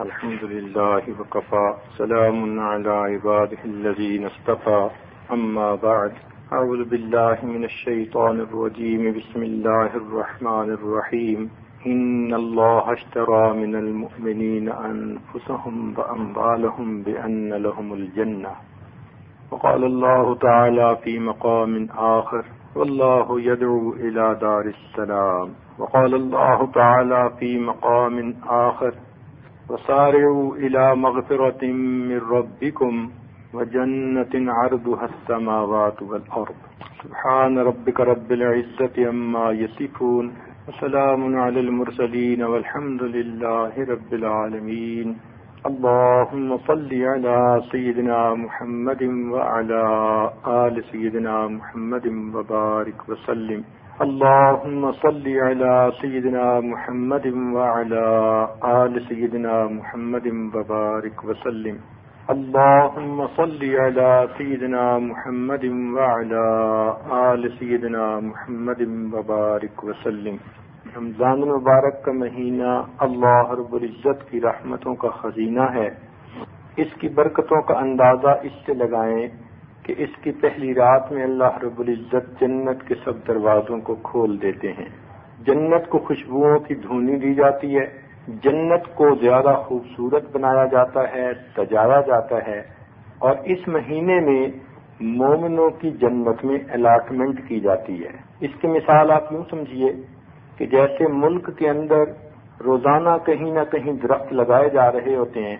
الحمد لله وكفى. سلام على عباده الذين اصطفى. أما بعد أعوذ بالله من الشيطان الرجيم. بسم الله الرحمن الرحيم. إن الله اشترى من المؤمنين أنفسهم وأموالهم بأن لهم الجنة. وقال الله تعالى في مقام آخر والله يدعو إلى دار السلام. وقال الله تعالى في مقام آخر وسارعوا إلى مغفرة من ربكم وجنة عرضها السماوات والأرض. سبحان ربك رب العزة أما يصفون وسلام على المرسلين والحمد لله رب العالمين. اللهم صل على سيدنا محمد وعلى آل سيدنا محمد وبارك وسلم. اللهم صل على سيدنا محمد وعلى آل سيدنا محمد وبارك وسلم. اللهم صل على سيدنا محمد وعلى آل سيدنا محمد وبارك وسلم. رمضان المبارک کا مہینہ اللہ رب العزت کی رحمتوں کا خزینہ ہے۔ اس کی برکتوں کا اندازہ اس سے لگائیں۔ کہ اس کی پہلی رات میں اللہ رب العزت جنت کے سب دروازوں کو کھول دیتے ہیں۔ جنت کو خوشبوؤں کی دھونی دی جاتی ہے۔ جنت کو زیادہ خوبصورت بنایا جاتا ہے سجایا جاتا ہے۔ اور اس مہینے میں مومنوں کی جنت میں الاٹمنٹ کی جاتی ہے۔ اس کی مثال آپ یوں سمجھیے کہ جیسے ملک کے اندر روزانہ کہیں نہ کہیں درخت لگائے جا رہے ہوتے ہیں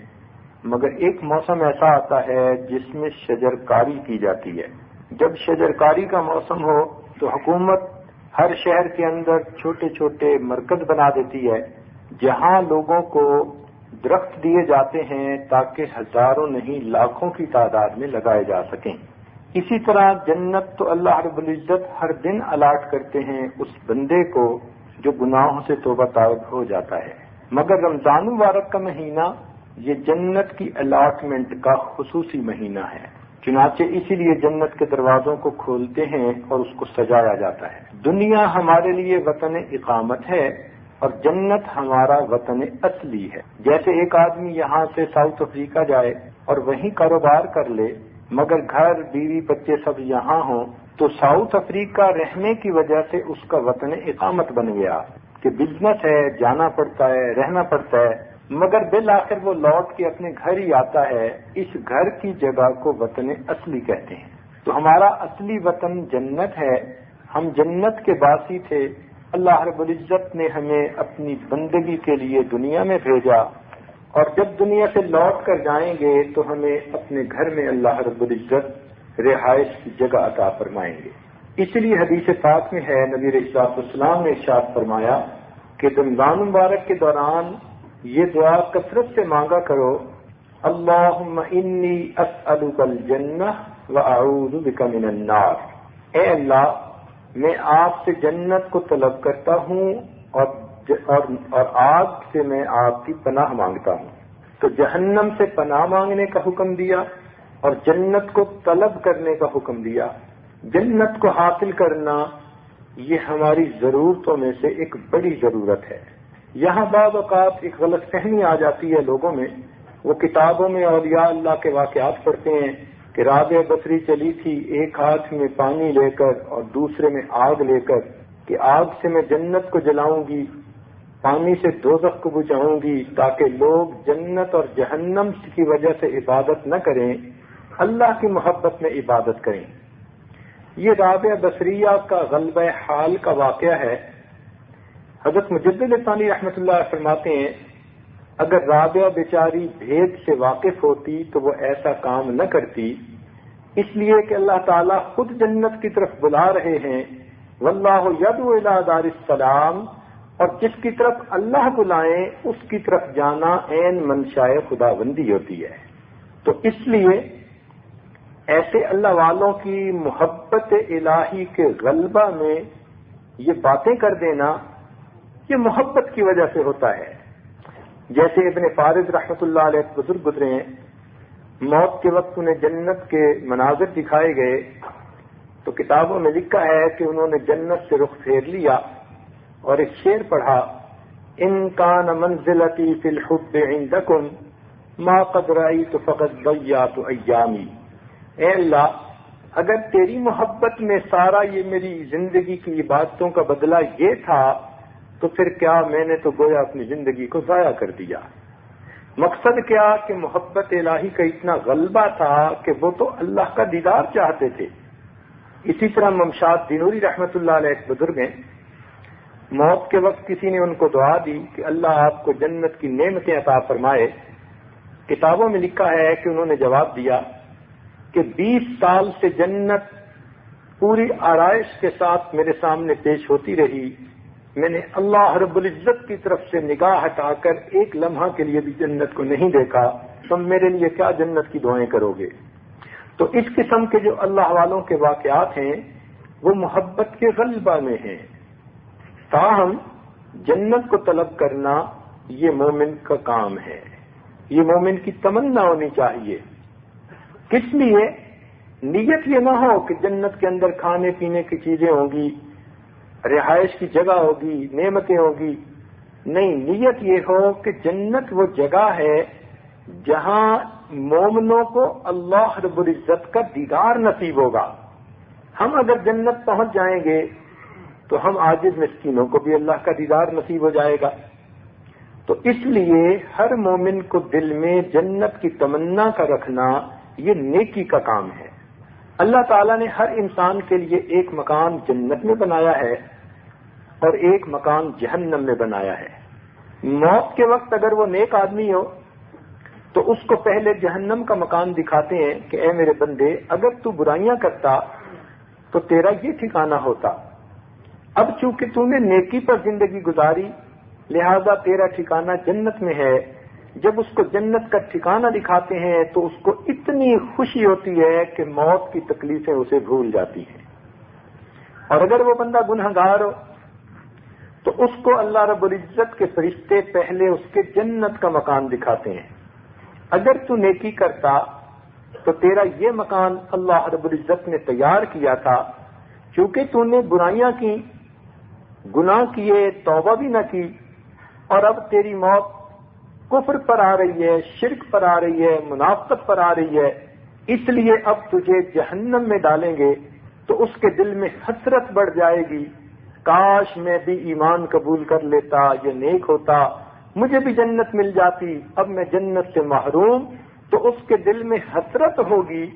مگر ایک موسم ایسا آتا ہے جس میں شجرکاری کی جاتی ہے۔ جب شجرکاری کا موسم ہو تو حکومت ہر شہر کے اندر چھوٹے چھوٹے مرکز بنا دیتی ہے، جہاں لوگوں کو درخت دیے جاتے ہیں تاکہ ہزاروں نہیں، لاکھوں کی تعداد میں لگائے جا سکیں۔ اسی طرح جنت تو اللہ رب العزت ہر دن الاٹ کرتے ہیں اس بندے کو جو گناہوں سے توبہ طائب ہو جاتا ہے۔ مگر رمضان مبارک کا مہینہ یہ جنت کی الاٹمنٹ کا خصوصی مہینہ ہے۔ چنانچہ اسی لیے جنت کے دروازوں کو کھولتے ہیں اور اس کو سجایا جاتا ہے۔ دنیا ہمارے لیے وطن اقامت ہے اور جنت ہمارا وطن اصلی ہے۔ جیسے ایک آدمی یہاں سے ساؤتھ افریقہ جائے اور وہیں کاروبار کر لے، مگر گھر، بیوی، بچے سب یہاں ہوں، تو ساؤتھ افریقہ رہنے کی وجہ سے اس کا وطن اقامت بن گیا۔ کہ بزنس ہے، جانا پڑتا ہے، رہنا پڑتا ہے مگر بالآخر وہ لوٹ کے اپنے گھر ہی آتا ہے، اس گھر کی جگہ کو وطن اصلی کہتے ہیں۔ تو ہمارا اصلی وطن جنت ہے۔ ہم جنت کے باسی تھے۔ اللہ رب العزت نے ہمیں اپنی بندگی کے لیے دنیا میں بھیجا۔ اور جب دنیا سے لوٹ کر جائیں گے تو ہمیں اپنے گھر میں اللہ رب العزت رہائش کی جگہ عطا فرمائیں گے۔ اس لیے حدیث پاک میں ہے، نبی اشاط اسلام نے ارشاد فرمایا کہ رمضان مبارک کے دوران یہ دعا کثرت سے مانگا کرو۔ اللہ انی اسألک الجنہ و اعوذ بک من النار۔ اے اللہ میں آپ سے جنت کو طلب کرتا ہوں اور اور, اور آگ سے میں آپ کی پناہ مانگتا ہوں۔ تو جہنم سے پناہ مانگنے کا حکم دیا اور جنت کو طلب کرنے کا حکم دیا۔ جنت کو حاصل کرنا یہ ہماری ضرورتوں میں سے ایک بڑی ضرورت ہے۔ یہاں بعض اوقات ایک غلط فہمی آ جاتی ہے لوگوں میں۔ وہ کتابوں میں اولیاء اللہ کے واقعات پڑھتے ہیں کہ راب بصری چلی تھی ایک ہاتھ میں پانی لے کر اور دوسرے میں آگ لے کر کہ آگ سے میں جنت کو جلاؤں گی، پانی سے دوزخ کو بچاؤں گی تاکہ لوگ جنت اور جہنم کی وجہ سے عبادت نہ کریں، اللہ کی محبت میں عبادت کریں۔ یہ رابع بصریہ کا غلبہ حال کا واقعہ ہے۔ حضرت مجد ثانی رحمۃ اللہ فرماتے ہیں، اگر رابعہ بیچاری بھید سے واقف ہوتی تو وہ ایسا کام نہ کرتی۔ اس لیے کہ اللہ تعالیٰ خود جنت کی طرف بلا رہے ہیں۔ واللہ ید دار السلام، اور جس کی طرف اللہ بلائیں، اس کی طرف جانا عین منشائے خدا بندی ہوتی ہے۔ تو اس لیے ایسے اللہ والوں کی محبت الہی کے غلبہ میں یہ باتیں کر دینا یہ محبت کی وجہ سے ہوتا ہے۔ جیسے ابن فارض رحمۃ اللہ علیہ بزرگ گزرے ہیں، موت کے وقت انہیں جنت کے مناظر دکھائے گئے۔ تو کتابوں میں لکھا ہے کہ انہوں نے جنت سے رخ پھیر لیا اور ایک شعر پڑھا، ان کا ن منزلتی فلحب عندکم، ما قدرائی تو فقط بیا تو ایامی. اے اللہ، اگر تیری محبت میں سارا یہ میری زندگی کی عبادتوں کا بدلہ یہ تھا تو پھر کیا میں نے تو گویا اپنی زندگی کو ضائع کر دیا؟ مقصد کیا کہ محبت الہی کا اتنا غلبہ تھا کہ وہ تو اللہ کا دیدار چاہتے تھے۔ اسی طرح ممشاد دینوری رحمت اللہ علیہ ایک بزرگ ہیں۔ موت کے وقت کسی نے ان کو دعا دی کہ اللہ آپ کو جنت کی نعمتیں عطا فرمائے۔ کتابوں میں لکھا ہے کہ انہوں نے جواب دیا کہ بیس سال سے جنت پوری آرائش کے ساتھ میرے سامنے پیش ہوتی رہی۔ میں نے اللہ رب العزت کی طرف سے نگاہ ہٹا کر ایک لمحہ کے لیے بھی جنت کو نہیں دیکھا، تم میرے لیے کیا جنت کی دعائیں کرو گے؟ تو اس قسم کے جو اللہ والوں کے واقعات ہیں، وہ محبت کے غلبہ میں ہیں۔ تاہم، جنت کو طلب کرنا یہ مومن کا کام ہے۔ یہ مومن کی تمنا ہونی چاہیے۔ کس لیے؟ نیت یہ نہ ہو کہ جنت کے اندر کھانے پینے کی چیزیں ہوں گی۔ رہائش کی جگہ ہوگی، نعمتیں ہوگی۔ نہیں، نیت یہ ہو کہ جنت وہ جگہ ہے جہاں مومنوں کو اللہ رب العزت کا دیدار نصیب ہوگا۔ ہم اگر جنت پہنچ جائیں گے تو ہم آج مسکینوں کو بھی اللہ کا دیدار نصیب ہو جائے گا۔ تو اس لیے ہر مومن کو دل میں جنت کی تمنا کا رکھنا یہ نیکی کا کام ہے۔ اللہ تعالیٰ نے ہر انسان کے لیے ایک مکان جنت میں بنایا ہے اور ایک مکان جہنم میں بنایا ہے۔ موت کے وقت اگر وہ نیک آدمی ہو، تو اس کو پہلے جہنم کا مکان دکھاتے ہیں کہ اے میرے بندے، اگر تو برائیاں کرتا تو تیرا یہ ٹھکانہ ہوتا۔ اب چونکہ تم نے نیکی پر زندگی گزاری، لہذا تیرا ٹھکانہ جنت میں ہے۔ جب اس کو جنت کا ٹھکانہ دکھاتے ہیں تو اس کو اتنی خوشی ہوتی ہے کہ موت کی تکلیفیں اسے بھول جاتی ہیں۔ اور اگر وہ بندہ گنہ گار ہو، تو اس کو اللہ رب العزت کے فرشتے پہلے اس کے جنت کا مکان دکھاتے ہیں۔ اگر تو نیکی کرتا، تو تیرا یہ مکان اللہ رب العزت نے تیار کیا تھا۔ کیونکہ تو نے برائیاں کی، گناہ کیے، توبہ بھی نہ کی، اور اب تیری موت کفر پر آ رہی ہے، شرک پر آ رہی ہے، منافقت پر آ رہی ہے، اس لیے اب تجھے جہنم میں ڈالیں گے تو اس کے دل میں حسرت بڑھ جائے گی۔ کاش میں بھی ایمان قبول کر لیتا، یہ نیک ہوتا، مجھے بھی جنت مل جاتی، اب میں جنت سے محروم، تو اس کے دل میں حسرت ہوگی،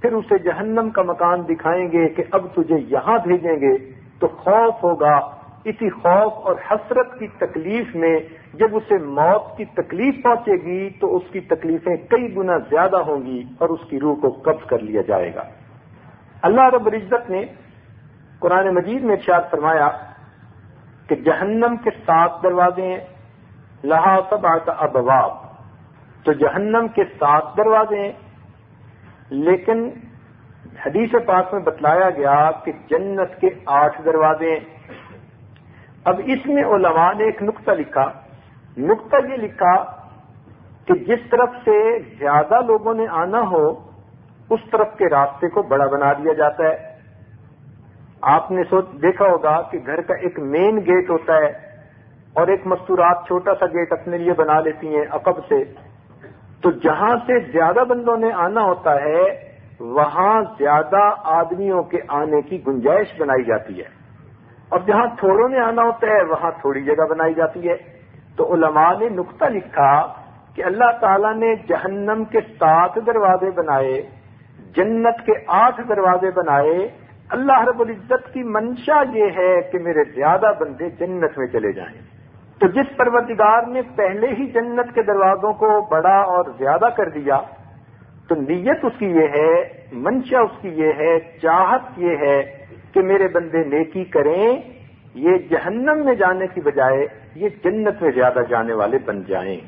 پھر اسے جہنم کا مکان دکھائیں گے کہ اب تجھے یہاں بھیجیں گے، تو خوف ہوگا۔ اسی خوف اور حسرت کی تکلیف میں جب اسے موت کی تکلیف پہنچے گی تو اس کی تکلیفیں کئی گنا زیادہ ہوں گی اور اس کی روح کو قبض کر لیا جائے گا۔ اللہ رب العزت نے قرآن مجید میں ارشاد فرمایا کہ جہنم کے سات دروازے ہیں، لہا تب آتا ابواب۔ تو جہنم کے سات دروازے ہیں، لیکن حدیث پاک میں بتلایا گیا کہ جنت کے آٹھ دروازے ہیں۔ اب اس میں علماء نے ایک نقطہ لکھا، نقطہ یہ لکھا کہ جس طرف سے زیادہ لوگوں نے آنا ہو، اس طرف کے راستے کو بڑا بنا دیا جاتا ہے۔ آپ نے سوچ، دیکھا ہوگا کہ گھر کا ایک مین گیٹ ہوتا ہے اور ایک مستورات چھوٹا سا گیٹ اپنے لیے بنا لیتی ہیں عقب سے۔ تو جہاں سے زیادہ بندوں نے آنا ہوتا ہے، وہاں زیادہ آدمیوں کے آنے کی گنجائش بنائی جاتی ہے۔ اور جہاں تھوڑوں نے آنا ہوتا ہے، وہاں تھوڑی جگہ بنائی جاتی ہے۔ تو علماء نے نقطہ لکھا کہ اللہ تعالیٰ نے جہنم کے سات دروازے بنائے، جنت کے آٹھ دروازے بنائے۔ اللہ رب العزت کی منشا یہ ہے کہ میرے زیادہ بندے جنت میں چلے جائیں۔ تو جس پروردگار نے پہلے ہی جنت کے دروازوں کو بڑا اور زیادہ کر دیا، تو نیت اس کی یہ ہے، منشا اس کی یہ ہے، چاہت یہ ہے کہ میرے بندے نیکی کریں، یہ جہنم میں جانے کی بجائے یہ جنت میں زیادہ جانے والے بن جائیں۔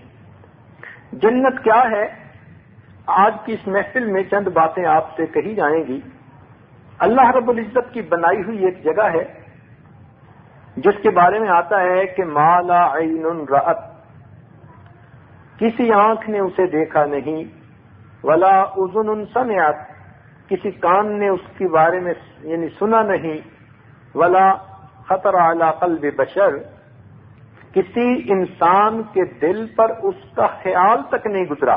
جنت کیا ہے؟ آج کی اس محفل میں چند باتیں آپ سے کہی جائیں گی۔ اللہ رب العزت کی بنائی ہوئی ایک جگہ ہے، جس کے بارے میں آتا ہے کہ مالا عین رت کسی آنکھ نے اسے دیکھا نہیں، ولا ازن سمیات کسی کان نے اس کے بارے میں یعنی سنا نہیں، ولا خطر اعلی قلب بشر، کسی انسان کے دل پر اس کا خیال تک نہیں گزرا۔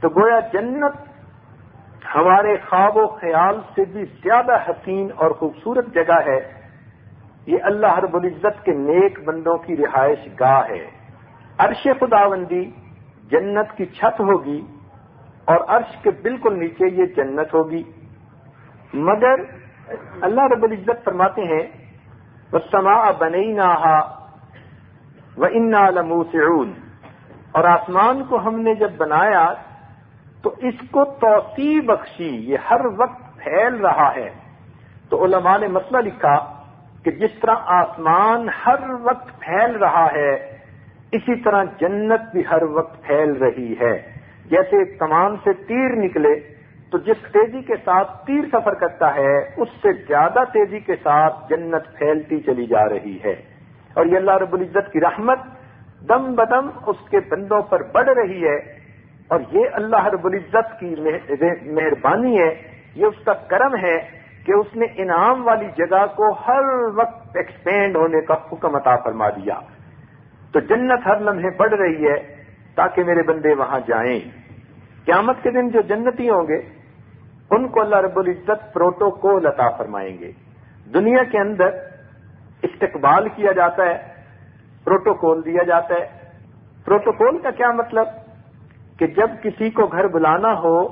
تو گویا جنت ہمارے خواب و خیال سے بھی زیادہ حسین اور خوبصورت جگہ ہے۔ یہ اللہ رب العزت کے نیک بندوں کی رہائش گاہ ہے۔ عرش خداوندی جنت کی چھت ہوگی۔ اور عرش کے بالکل نیچے یہ جنت ہوگی۔ مگر اللہ رب العزت فرماتے ہیں وہ سما بنئی نہ و انا لموسعون۔ اور آسمان کو ہم نے جب بنایا، تو اس کو توسیع بخشی، یہ ہر وقت پھیل رہا ہے۔ تو علماء نے مسئلہ لکھا کہ جس طرح آسمان ہر وقت پھیل رہا ہے، اسی طرح جنت بھی ہر وقت پھیل رہی ہے۔ جیسے کمان سے تیر نکلے، تو جس تیزی کے ساتھ تیر سفر کرتا ہے، اس سے زیادہ تیزی کے ساتھ جنت پھیلتی چلی جا رہی ہے۔ اور یہ اللہ رب العزت کی رحمت دم بدم اس کے بندوں پر بڑھ رہی ہے۔ اور یہ اللہ رب العزت کی مہربانی ہے، یہ اس کا کرم ہے کہ اس نے انعام والی جگہ کو ہر وقت ایکسپینڈ ہونے کا حکم عطا فرما دیا۔ تو جنت ہر لمحے بڑھ رہی ہے تاکہ میرے بندے وہاں جائیں۔ قیامت کے دن جو جنتی ہوں گے، ان کو اللہ رب العزت پروٹوکول عطا فرمائیں گے۔ دنیا کے اندر استقبال کیا جاتا ہے، پروٹوکول دیا جاتا ہے۔ پروٹوکول کا کیا مطلب؟ کہ جب کسی کو گھر بلانا ہو،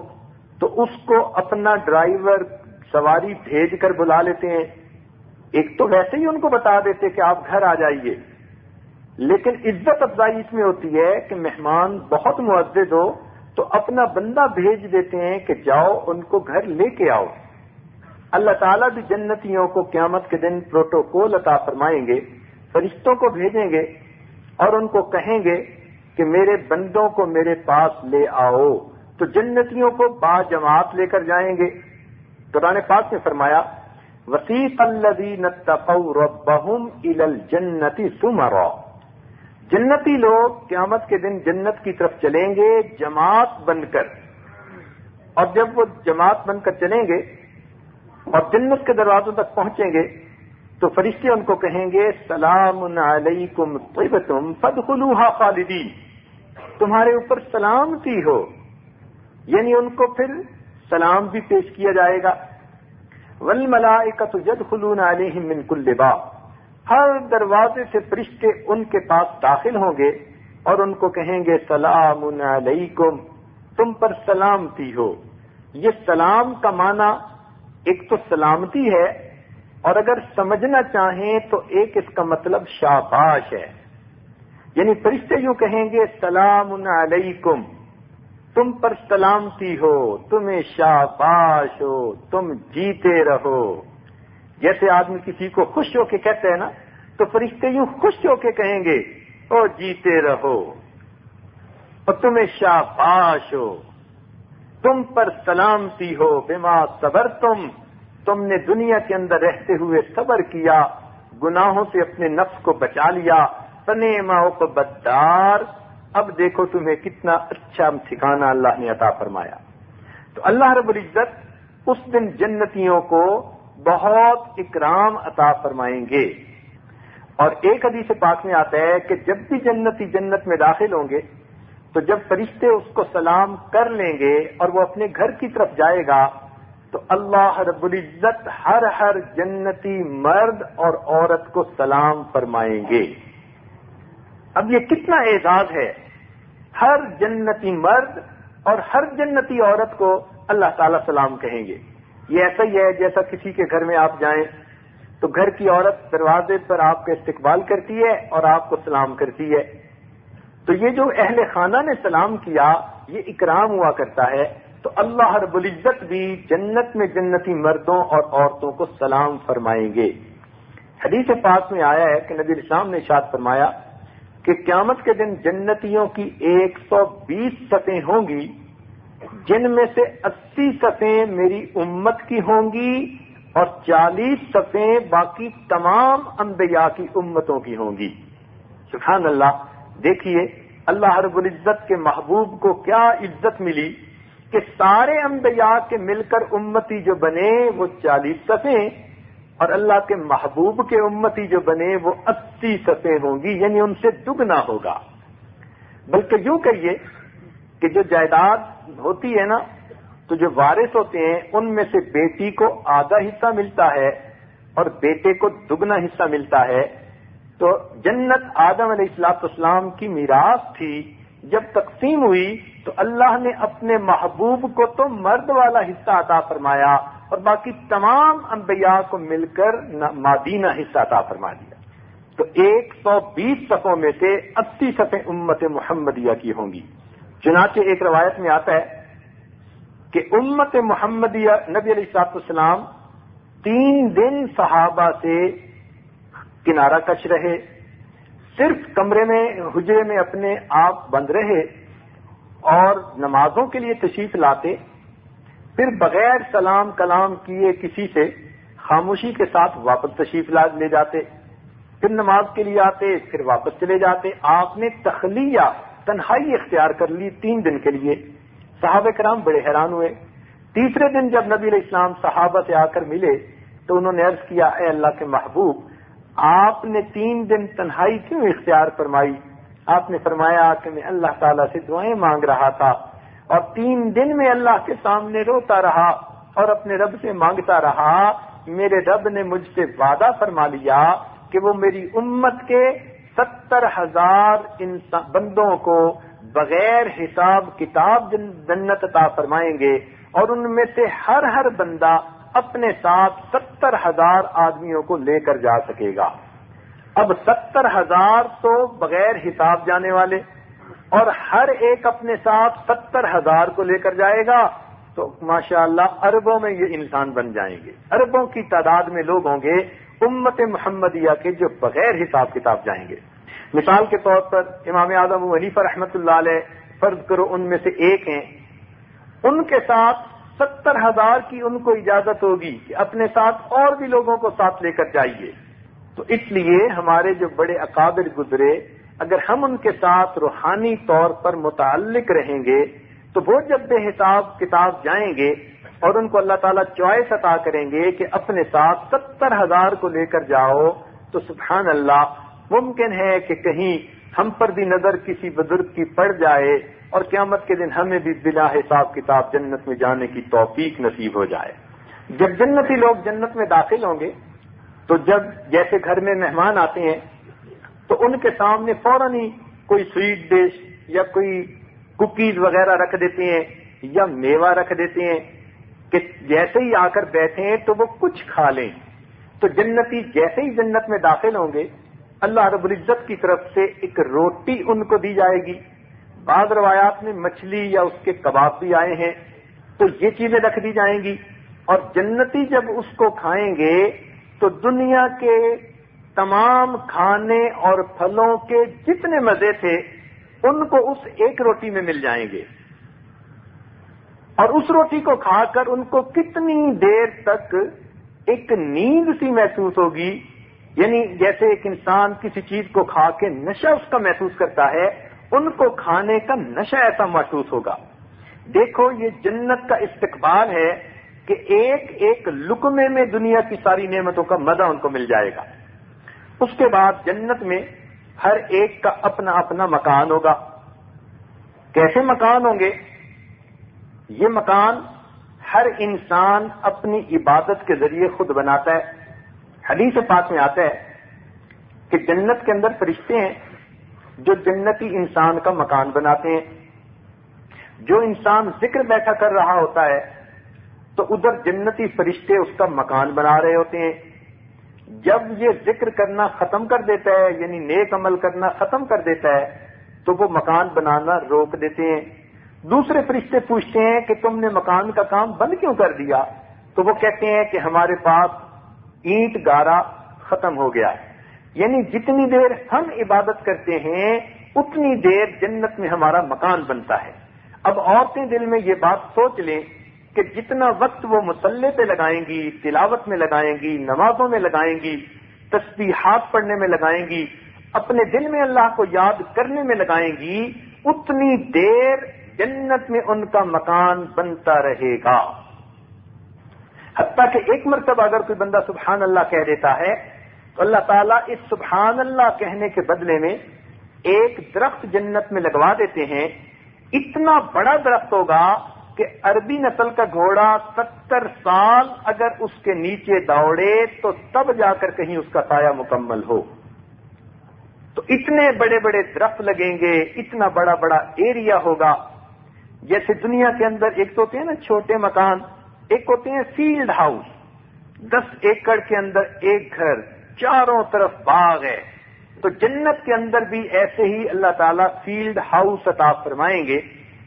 تو اس کو اپنا ڈرائیور سواری بھیج کر بلا لیتے ہیں۔ ایک تو ویسے ہی ان کو بتا دیتے کہ آپ گھر آ جائیے۔ لیکن عزت افزائی اس میں ہوتی ہے کہ مہمان بہت معزز ہو تو اپنا بندہ بھیج دیتے ہیں کہ جاؤ ان کو گھر لے کے آؤ۔ اللہ تعالیٰ بھی جنتیوں کو قیامت کے دن پروٹوکول عطا فرمائیں گے، فرشتوں کو بھیجیں گے اور ان کو کہیں گے کہ میرے بندوں کو میرے پاس لے آؤ۔ تو جنتیوں کو با جماعت لے کر جائیں گے۔ قرآن پاک نے فرمایا وسیق الدی ربهم الى الجنتی سمرا جنتی لوگ قیامت کے دن جنت کی طرف چلیں گے، جماعت بن کر۔ اور جب وہ جماعت بن کر چلیں گے اور جنت کے دروازوں تک پہنچیں گے، تو فرشتے ان کو کہیں گے، سلام علیکم طیبتم فدخلوها خالدین۔ تمہارے اوپر سلامتی ہو۔ یعنی ان کو پھر سلام بھی پیش کیا جائے گا۔ ول ملائکت يدخلون علیہم من کل باب ہر دروازے سے فرشتے ان کے پاس داخل ہوں گے اور ان کو کہیں گے، سلام علیکم، تم پر سلامتی ہو۔ یہ سلام کا معنی ایک تو سلامتی ہے، اور اگر سمجھنا چاہیں تو ایک اس کا مطلب شاباش ہے۔ یعنی فرشتے یوں کہیں گے، سلام علیکم، تم پر سلامتی ہو، تمہیں شاباش ہو، تم جیتے رہو۔ جیسے آدمی کسی کو خوش ہو کے کہتے ہیں نا، تو فرشتے یوں خوش ہو کے کہیں گے، او جیتے رہو، اور تمہیں شاباش ہو، تم پر سلامتی ہو بیما صبر تم تم نے دنیا کے اندر رہتے ہوئے صبر کیا، گناہوں سے اپنے نفس کو بچا لیا پنے ماؤ کو بدار اب دیکھو تمہیں کتنا اچھا ٹھکانہ اللہ نے عطا فرمایا۔ تو اللہ رب العزت اس دن جنتیوں کو بہت اکرام عطا فرمائیں گے۔ اور ایک حدیث پاک میں آتا ہے کہ جب بھی جنتی جنت میں داخل ہوں گے، تو جب فرشتے اس کو سلام کر لیں گے اور وہ اپنے گھر کی طرف جائے گا، تو اللہ رب العزت ہر ہر جنتی مرد اور عورت کو سلام فرمائیں گے۔ اب یہ کتنا اعزاز ہے۔ ہر جنتی مرد اور ہر جنتی عورت کو اللہ تعالی سلام کہیں گے۔ یہ ایسا ہی ہے جیسا کسی کے گھر میں آپ جائیں تو گھر کی عورت دروازے پر آپ کا استقبال کرتی ہے اور آپ کو سلام کرتی ہے۔ تو یہ جو اہل خانہ نے سلام کیا، یہ اکرام ہوا کرتا ہے۔ تو اللہ رب العزت بھی جنت میں جنتی مردوں اور عورتوں کو سلام فرمائیں گے۔ حدیث پاک میں آیا ہے کہ نبی اسلام نے شاد فرمایا کہ قیامت کے دن جنتیوں کی ایک سو بیس سطح ہوں گی۔ جن میں سے اسی سطح میری امت کی ہوں گی اور چالیس سطح باقی تمام انبیاء کی امتوں کی ہوں گی۔ سبحان اللہ، دیکھیے اللہ رب العزت کے محبوب کو کیا عزت ملی کہ سارے انبیاء کے مل کر امتی جو بنے وہ چالیس صفیں اور اللہ کے محبوب کے امتی جو بنے وہ اسی سطح ہوں گی یعنی ان سے دگنا ہوگا۔ بلکہ یوں کہیے کہ جو جائیداد ہوتی ہے نا، تو جو وارث ہوتے ہیں، ان میں سے بیٹی کو آدھا حصہ ملتا ہے اور بیٹے کو دگنا حصہ ملتا ہے۔ تو جنت آدم علیہ السلاط اسلام کی میراث تھی۔ جب تقسیم ہوئی، تو اللہ نے اپنے محبوب کو تو مرد والا حصہ عطا فرمایا اور باقی تمام انبیاء کو مل کر مادینہ حصہ عطا فرما دیا۔ تو ایک سو بیس صفوں میں سے اسی صفیں امت محمدیہ کی ہوں گی۔ چنانچہ ایک روایت میں آتا ہے کہ امت محمدیہ نبی علیہ السلاط السلام تین دن صحابہ سے کنارہ کش رہے، صرف کمرے میں، حجرے میں اپنے آپ بند رہے اور نمازوں کے لیے تشریف لاتے، پھر بغیر سلام کلام کیے کسی سے خاموشی کے ساتھ واپس تشریف لے جاتے، پھر نماز کے لیے آتے، پھر واپس چلے جاتے۔ آپ نے تخلیہ تنہائی اختیار کر لی تین دن کے لیے۔ صحابہ کرام بڑے حیران ہوئے۔ تیسرے دن جب نبی علیہ السلام صحابہ سے آ کر ملے تو انہوں نے عرض کیا، اے اللہ کے محبوب، آپ نے تین دن تنہائی کیوں اختیار فرمائی؟ آپ نے فرمایا کہ میں اللہ تعالیٰ سے دعائیں مانگ رہا تھا اور تین دن میں اللہ کے سامنے روتا رہا اور اپنے رب سے مانگتا رہا۔ میرے رب نے مجھ سے وعدہ فرما لیا کہ وہ میری امت کے ستر ہزار بندوں کو بغیر حساب کتاب جنت عطا فرمائیں گے اور ان میں سے ہر ہر بندہ اپنے ساتھ ستر ہزار آدمیوں کو لے کر جا سکے گا۔ اب ستر ہزار تو بغیر حساب جانے والے اور ہر ایک اپنے ساتھ ستر ہزار کو لے کر جائے گا تو ماشاء اللہ اربوں میں یہ انسان بن جائیں گے۔ اربوں کی تعداد میں لوگ ہوں گے امت محمدیہ کے جو بغیر حساب کتاب جائیں گے۔ مثال کے طور پر امام اعظم ونیفہ رحمۃ اللہ علیہ فرض کرو ان میں سے ایک ہیں۔ ان کے ساتھ ستر ہزار کی ان کو اجازت ہوگی کہ اپنے ساتھ اور بھی لوگوں کو ساتھ لے کر جائیے۔ تو اس لیے ہمارے جو بڑے اکابر گزرے، اگر ہم ان کے ساتھ روحانی طور پر متعلق رہیں گے، تو وہ جب بے حساب کتاب جائیں گے اور ان کو اللہ تعالیٰ چوائس عطا کریں گے کہ اپنے ساتھ ستر ہزار کو لے کر جاؤ۔ تو سبحان اللہ، ممکن ہے کہ کہیں ہم پر بھی نظر کسی بزرگ کی پڑ جائے اور قیامت کے دن ہمیں بھی بلا حساب کتاب جنت میں جانے کی توفیق نصیب ہو جائے۔ جب جنتی لوگ جنت میں داخل ہوں گے، تو جب جیسے گھر میں مہمان آتے ہیں، تو ان کے سامنے فوراً ہی کوئی سویٹ ڈش یا کوئی کوکیز وغیرہ رکھ دیتے ہیں یا میوہ رکھ دیتے ہیں۔ کہ جیسے ہی آ کر بیٹھے ہیں تو وہ کچھ کھا لیں۔ تو جنتی جیسے ہی جنت میں داخل ہوں گے، اللہ رب العزت کی طرف سے ایک روٹی ان کو دی جائے گی۔ بعض روایات میں مچھلی یا اس کے کباب بھی آئے ہیں، تو یہ چیزیں رکھ دی جائیں گی۔ اور جنتی جب اس کو کھائیں گے تو دنیا کے تمام کھانے اور پھلوں کے جتنے مزے تھے، ان کو اس ایک روٹی میں مل جائیں گے۔ اور اس روٹی کو کھا کر ان کو کتنی دیر تک ایک نیند سی محسوس ہوگی؟ یعنی جیسے ایک انسان کسی چیز کو کھا کے نشہ اس کا محسوس کرتا ہے، ان کو کھانے کا نشہ ایسا محسوس ہوگا۔ دیکھو، یہ جنت کا استقبال ہے کہ ایک ایک لکمے میں دنیا کی ساری نعمتوں کا مزہ ان کو مل جائے گا۔ اس کے بعد جنت میں ہر ایک کا اپنا اپنا مکان ہوگا۔ کیسے مکان ہوں گے؟ یہ مکان ہر انسان اپنی عبادت کے ذریعے خود بناتا ہے۔ حدیث پاک میں آتا ہے کہ جنت کے اندر فرشتے ہیں جو جنتی انسان کا مکان بناتے ہیں۔ جو انسان ذکر بیٹھا کر رہا ہوتا ہے تو ادھر جنتی فرشتے اس کا مکان بنا رہے ہوتے ہیں۔ جب یہ ذکر کرنا ختم کر دیتا ہے یعنی نیک عمل کرنا ختم کر دیتا ہے، تو وہ مکان بنانا روک دیتے ہیں۔ دوسرے فرشتے پوچھتے ہیں کہ تم نے مکان کا کام بند کیوں کر دیا؟ تو وہ کہتے ہیں کہ ہمارے پاس اینٹ گارا ختم ہو گیا۔ یعنی جتنی دیر ہم عبادت کرتے ہیں، اتنی دیر جنت میں ہمارا مکان بنتا ہے۔ اب عورتیں دل میں یہ بات سوچ لیں کہ جتنا وقت وہ مسلح پہ لگائیں گی، تلاوت میں لگائیں گی، نمازوں میں لگائیں گی، تسبیحات پڑھنے میں لگائیں گی، اپنے دل میں اللہ کو یاد کرنے میں لگائیں گی، اتنی دیر جنت میں ان کا مکان بنتا رہے گا۔ حتیٰ کہ ایک مرتبہ اگر کوئی بندہ سبحان اللہ کہہ دیتا ہے، تو اللہ تعالیٰ اس سبحان اللہ کہنے کے بدلے میں ایک درخت جنت میں لگوا دیتے ہیں۔ اتنا بڑا درخت ہوگا کہ عربی نسل کا گھوڑا ستر سال اگر اس کے نیچے دوڑے تو تب جا کر کہیں اس کا سایہ مکمل ہو۔ تو اتنے بڑے بڑے درخت لگیں گے، اتنا بڑا بڑا ایریا ہوگا۔ جیسے دنیا کے اندر ایک تو ہوتے ہیں نا چھوٹے مکان، ایک ہوتے ہیں فیلڈ ہاؤس دس ایکڑ کے اندر ایک گھر، چاروں طرف باغ ہے۔ تو جنت کے اندر بھی ایسے ہی اللہ تعالیٰ فیلڈ ہاؤس عطا فرمائیں گے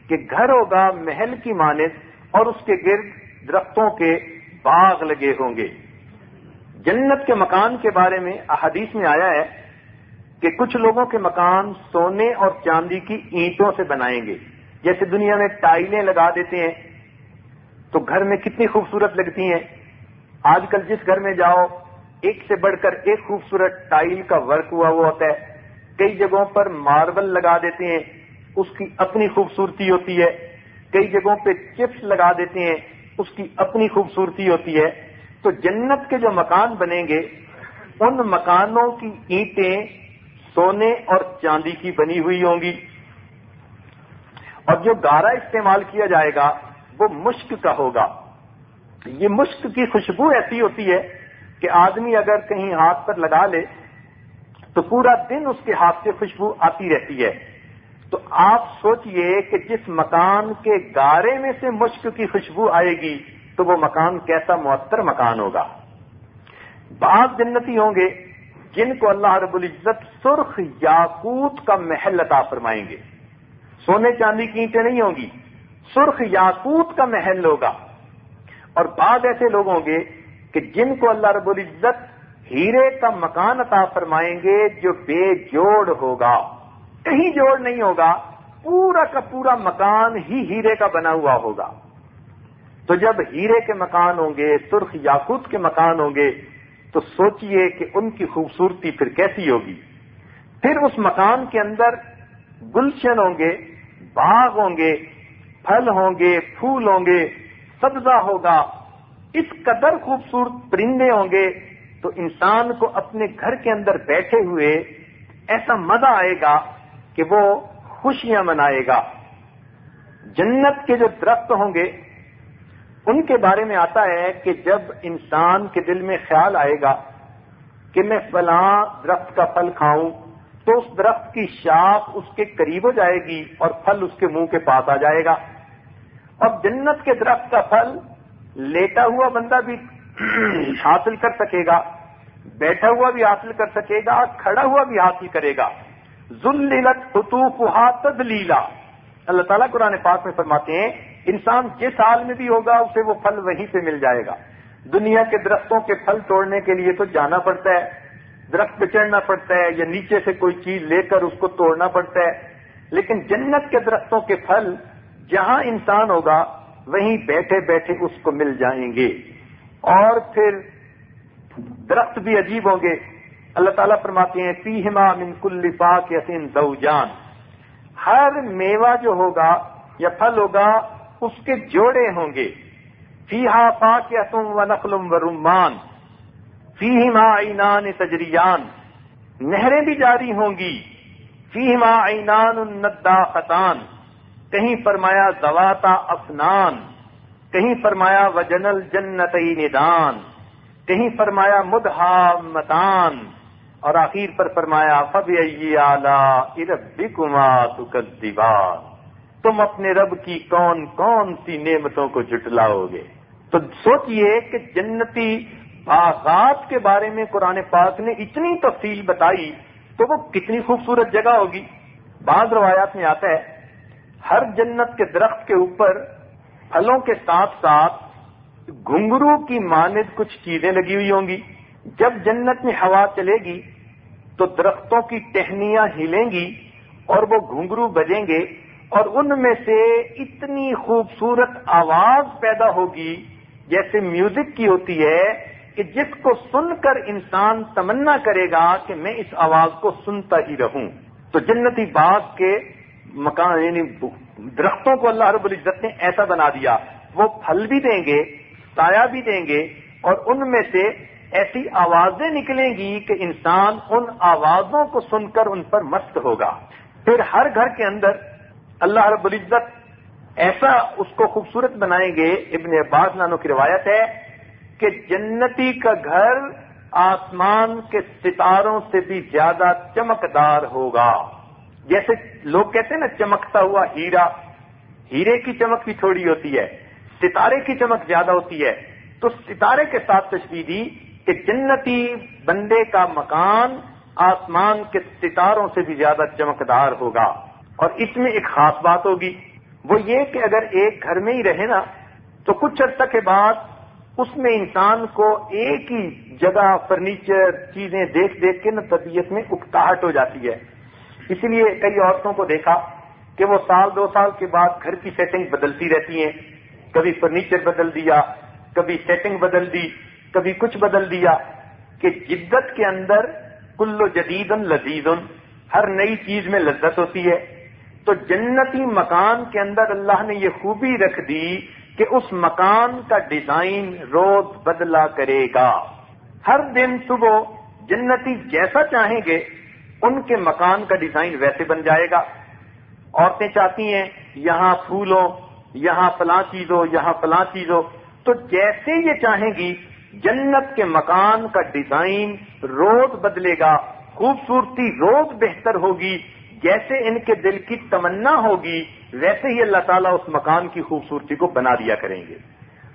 کہ گھر ہوگا محل کی مانند اور اس کے گرد درختوں کے باغ لگے ہوں گے۔ جنت کے مکان کے بارے میں احادیث میں آیا ہے کہ کچھ لوگوں کے مکان سونے اور چاندی کی اینٹوں سے بنائیں گے۔ جیسے دنیا میں ٹائلیں لگا دیتے ہیں، تو گھر میں کتنی خوبصورت لگتی ہیں۔ آج کل جس گھر میں جاؤ، ایک سے بڑھ کر ایک خوبصورت ٹائل کا ورک ہوا وہ ہوتا ہے۔ کئی جگہوں پر ماربل لگا دیتے ہیں، اس کی اپنی خوبصورتی ہوتی ہے۔ کئی جگہوں پہ چپس لگا دیتے ہیں، اس کی اپنی خوبصورتی ہوتی ہے۔ تو جنت کے جو مکان بنیں گے، ان مکانوں کی اینٹیں سونے اور چاندی کی بنی ہوئی ہوں گی۔ اور جو گارا استعمال کیا جائے گا، وہ مشک کا ہوگا۔ یہ مشک کی خوشبو ایسی ہوتی ہے کہ آدمی اگر کہیں ہاتھ پر لگا لے، تو پورا دن اس کے ہاتھ سے خوشبو آتی رہتی ہے۔ تو آپ سوچئے کہ جس مکان کے گارے میں سے مشک کی خوشبو آئے گی، تو وہ مکان کیسا معطر مکان ہوگا۔ بعض جنتی ہوں گے جن کو اللہ رب العزت سرخ یاقوت کا محل عطا فرمائیں گے۔ سونے چاندی کی اینٹیں نہیں ہوں گی، سرخ یاقوت کا محل ہوگا۔ اور بعض ایسے لوگ ہوں گے کہ جن کو اللہ رب العزت ہیرے کا مکان عطا فرمائیں گے جو بے جوڑ ہوگا۔ کہیں جوڑ نہیں ہوگا، پورا کا پورا مکان ہی ہیرے کا بنا ہوا ہوگا۔ تو جب ہیرے کے مکان ہوں گے، سرخ یاقوت کے مکان ہوں گے، تو سوچئے کہ ان کی خوبصورتی پھر کیسی ہوگی۔ پھر اس مکان کے اندر گلشن ہوں گے باغ ہوں گے، پھل ہوں گے، پھول ہوں گے، سبزہ ہوگا، اس قدر خوبصورت پرندے ہوں گے، تو انسان کو اپنے گھر کے اندر بیٹھے ہوئے ایسا مزہ آئے گا کہ وہ خوشیاں منائے گا۔ جنت کے جو درخت ہوں گے، ان کے بارے میں آتا ہے کہ جب انسان کے دل میں خیال آئے گا کہ میں فلاں درخت کا پھل کھاؤں تو اس درخت کی شاخ اس کے قریب ہو جائے گی اور پھل اس کے منہ کے پاس آ جائے گا۔ اور جنت کے درخت کا پھل لیٹا ہوا بندہ بھی حاصل کر سکے گا، بیٹھا ہوا بھی حاصل کر سکے گا، کھڑا ہوا بھی حاصل کرے گا۔ ذلت خطوف تدلیلا اللہ تعالیٰ قرآن پاک میں فرماتے ہیں، انسان جس حال میں بھی ہوگا اسے وہ پھل وہیں پہ مل جائے گا۔ دنیا کے درختوں کے پھل توڑنے کے لیے تو جانا پڑتا ہے۔ درخت پہ چڑھنا پڑتا ہے یا نیچے سے کوئی چیز لے کر اس کو توڑنا پڑتا ہے۔ لیکن جنت کے درختوں کے پھل جہاں انسان ہوگا، وہیں بیٹھے بیٹھے اس کو مل جائیں گے۔ اور پھر درخت بھی عجیب ہوں گے۔ اللہ تعالیٰ فرماتے ہیں، فیہما من کل پاک یسین زوجان۔ ہر میوہ جو ہوگا یا پھل ہوگا، اس کے جوڑے ہوں گے۔ فیحا پاک یسم و نقلم و رمان۔ فیہما اینان تجریان۔ نہریں بھی جاری ہوں گی۔ فیہما اینان الندا خطان کہیں فرمایا زواتا افنان۔ کہیں فرمایا وجنل جنت ندان کہیں فرمایا مدہا متان اور آخر پر فرمایا فب اعلی ارب کما تم اپنے رب کی کون کون سی نعمتوں کو جٹلاؤ گے؟ تو سوچئے کہ جنتی باغات کے بارے میں قرآن پاک نے اتنی تفصیل بتائی تو وہ کتنی خوبصورت جگہ ہوگی۔ بعض روایات میں آتا ہے، ہر جنت کے درخت کے اوپر پھلوں کے ساتھ ساتھ گھنگرو کی ماند کچھ چیزیں لگی ہوئی ہوں گی۔ جب جنت میں ہوا چلے گی تو درختوں کی ٹہنیاں ہلیں گی اور وہ گھنگرو بجیں گے اور ان میں سے اتنی خوبصورت آواز پیدا ہوگی جیسے میوزک کی ہوتی ہے کہ جس کو سن کر انسان تمنا کرے گا کہ میں اس آواز کو سنتا ہی رہوں۔ تو جنتی باغ کے مکان یعنی درختوں کو اللہ رب العزت نے ایسا بنا دیا۔ وہ پھل بھی دیں گے، سایہ بھی دیں گے اور ان میں سے ایسی آوازیں نکلیں گی کہ انسان ان آوازوں کو سن کر ان پر مست ہوگا۔ پھر ہر گھر کے اندر اللہ رب العزت ایسا اس کو خوبصورت بنائیں گے۔ ابن عباس نانو کی روایت ہے کہ جنتی کا گھر آسمان کے ستاروں سے بھی زیادہ چمکدار ہوگا۔ جیسے لوگ کہتے ہیں نا چمکتا ہوا ہیرا، ہیرے کی چمک بھی تھوڑی ہوتی ہے، ستارے کی چمک زیادہ ہوتی ہے۔ تو ستارے کے ساتھ تشریح دی کہ جنتی بندے کا مکان آسمان کے ستاروں سے بھی زیادہ چمکدار ہوگا۔ اور اس میں ایک خاص بات ہوگی، وہ یہ کہ اگر ایک گھر میں ہی رہے نا، تو کچھ عرصہ کے بعد اس میں انسان کو ایک ہی جگہ فرنیچر، چیزیں دیکھ دیکھ کے نا طبیعت میں اکتاہٹ ہو جاتی ہے۔ اسی لیے کئی عورتوں کو دیکھا کہ وہ سال دو سال کے بعد گھر کی سیٹنگ بدلتی رہتی ہیں۔ کبھی فرنیچر بدل دیا، کبھی سیٹنگ بدل دی، کبھی کچھ بدل دیا کہ جدت کے اندر کل جدید لذیذ ہر نئی چیز میں لذت ہوتی ہے۔ تو جنتی مکان کے اندر اللہ نے یہ خوبی رکھ دی کہ اس مکان کا ڈیزائن روز بدلا کرے گا۔ ہر دن صبح جنتی جیسا چاہیں گے، ان کے مکان کا ڈیزائن ویسے بن جائے گا۔ عورتیں چاہتی ہیں، یہاں پھولوں، یہاں فلاں چیز ہو یہاں فلاں چیز ہو تو جیسے یہ چاہیں گی، جنت کے مکان کا ڈیزائن روز بدلے گا۔ خوبصورتی روز بہتر ہوگی، جیسے ان کے دل کی تمنا ہوگی۔ ویسے ہی اللہ تعالیٰ اس مکان کی خوبصورتی کو بنا دیا کریں گے۔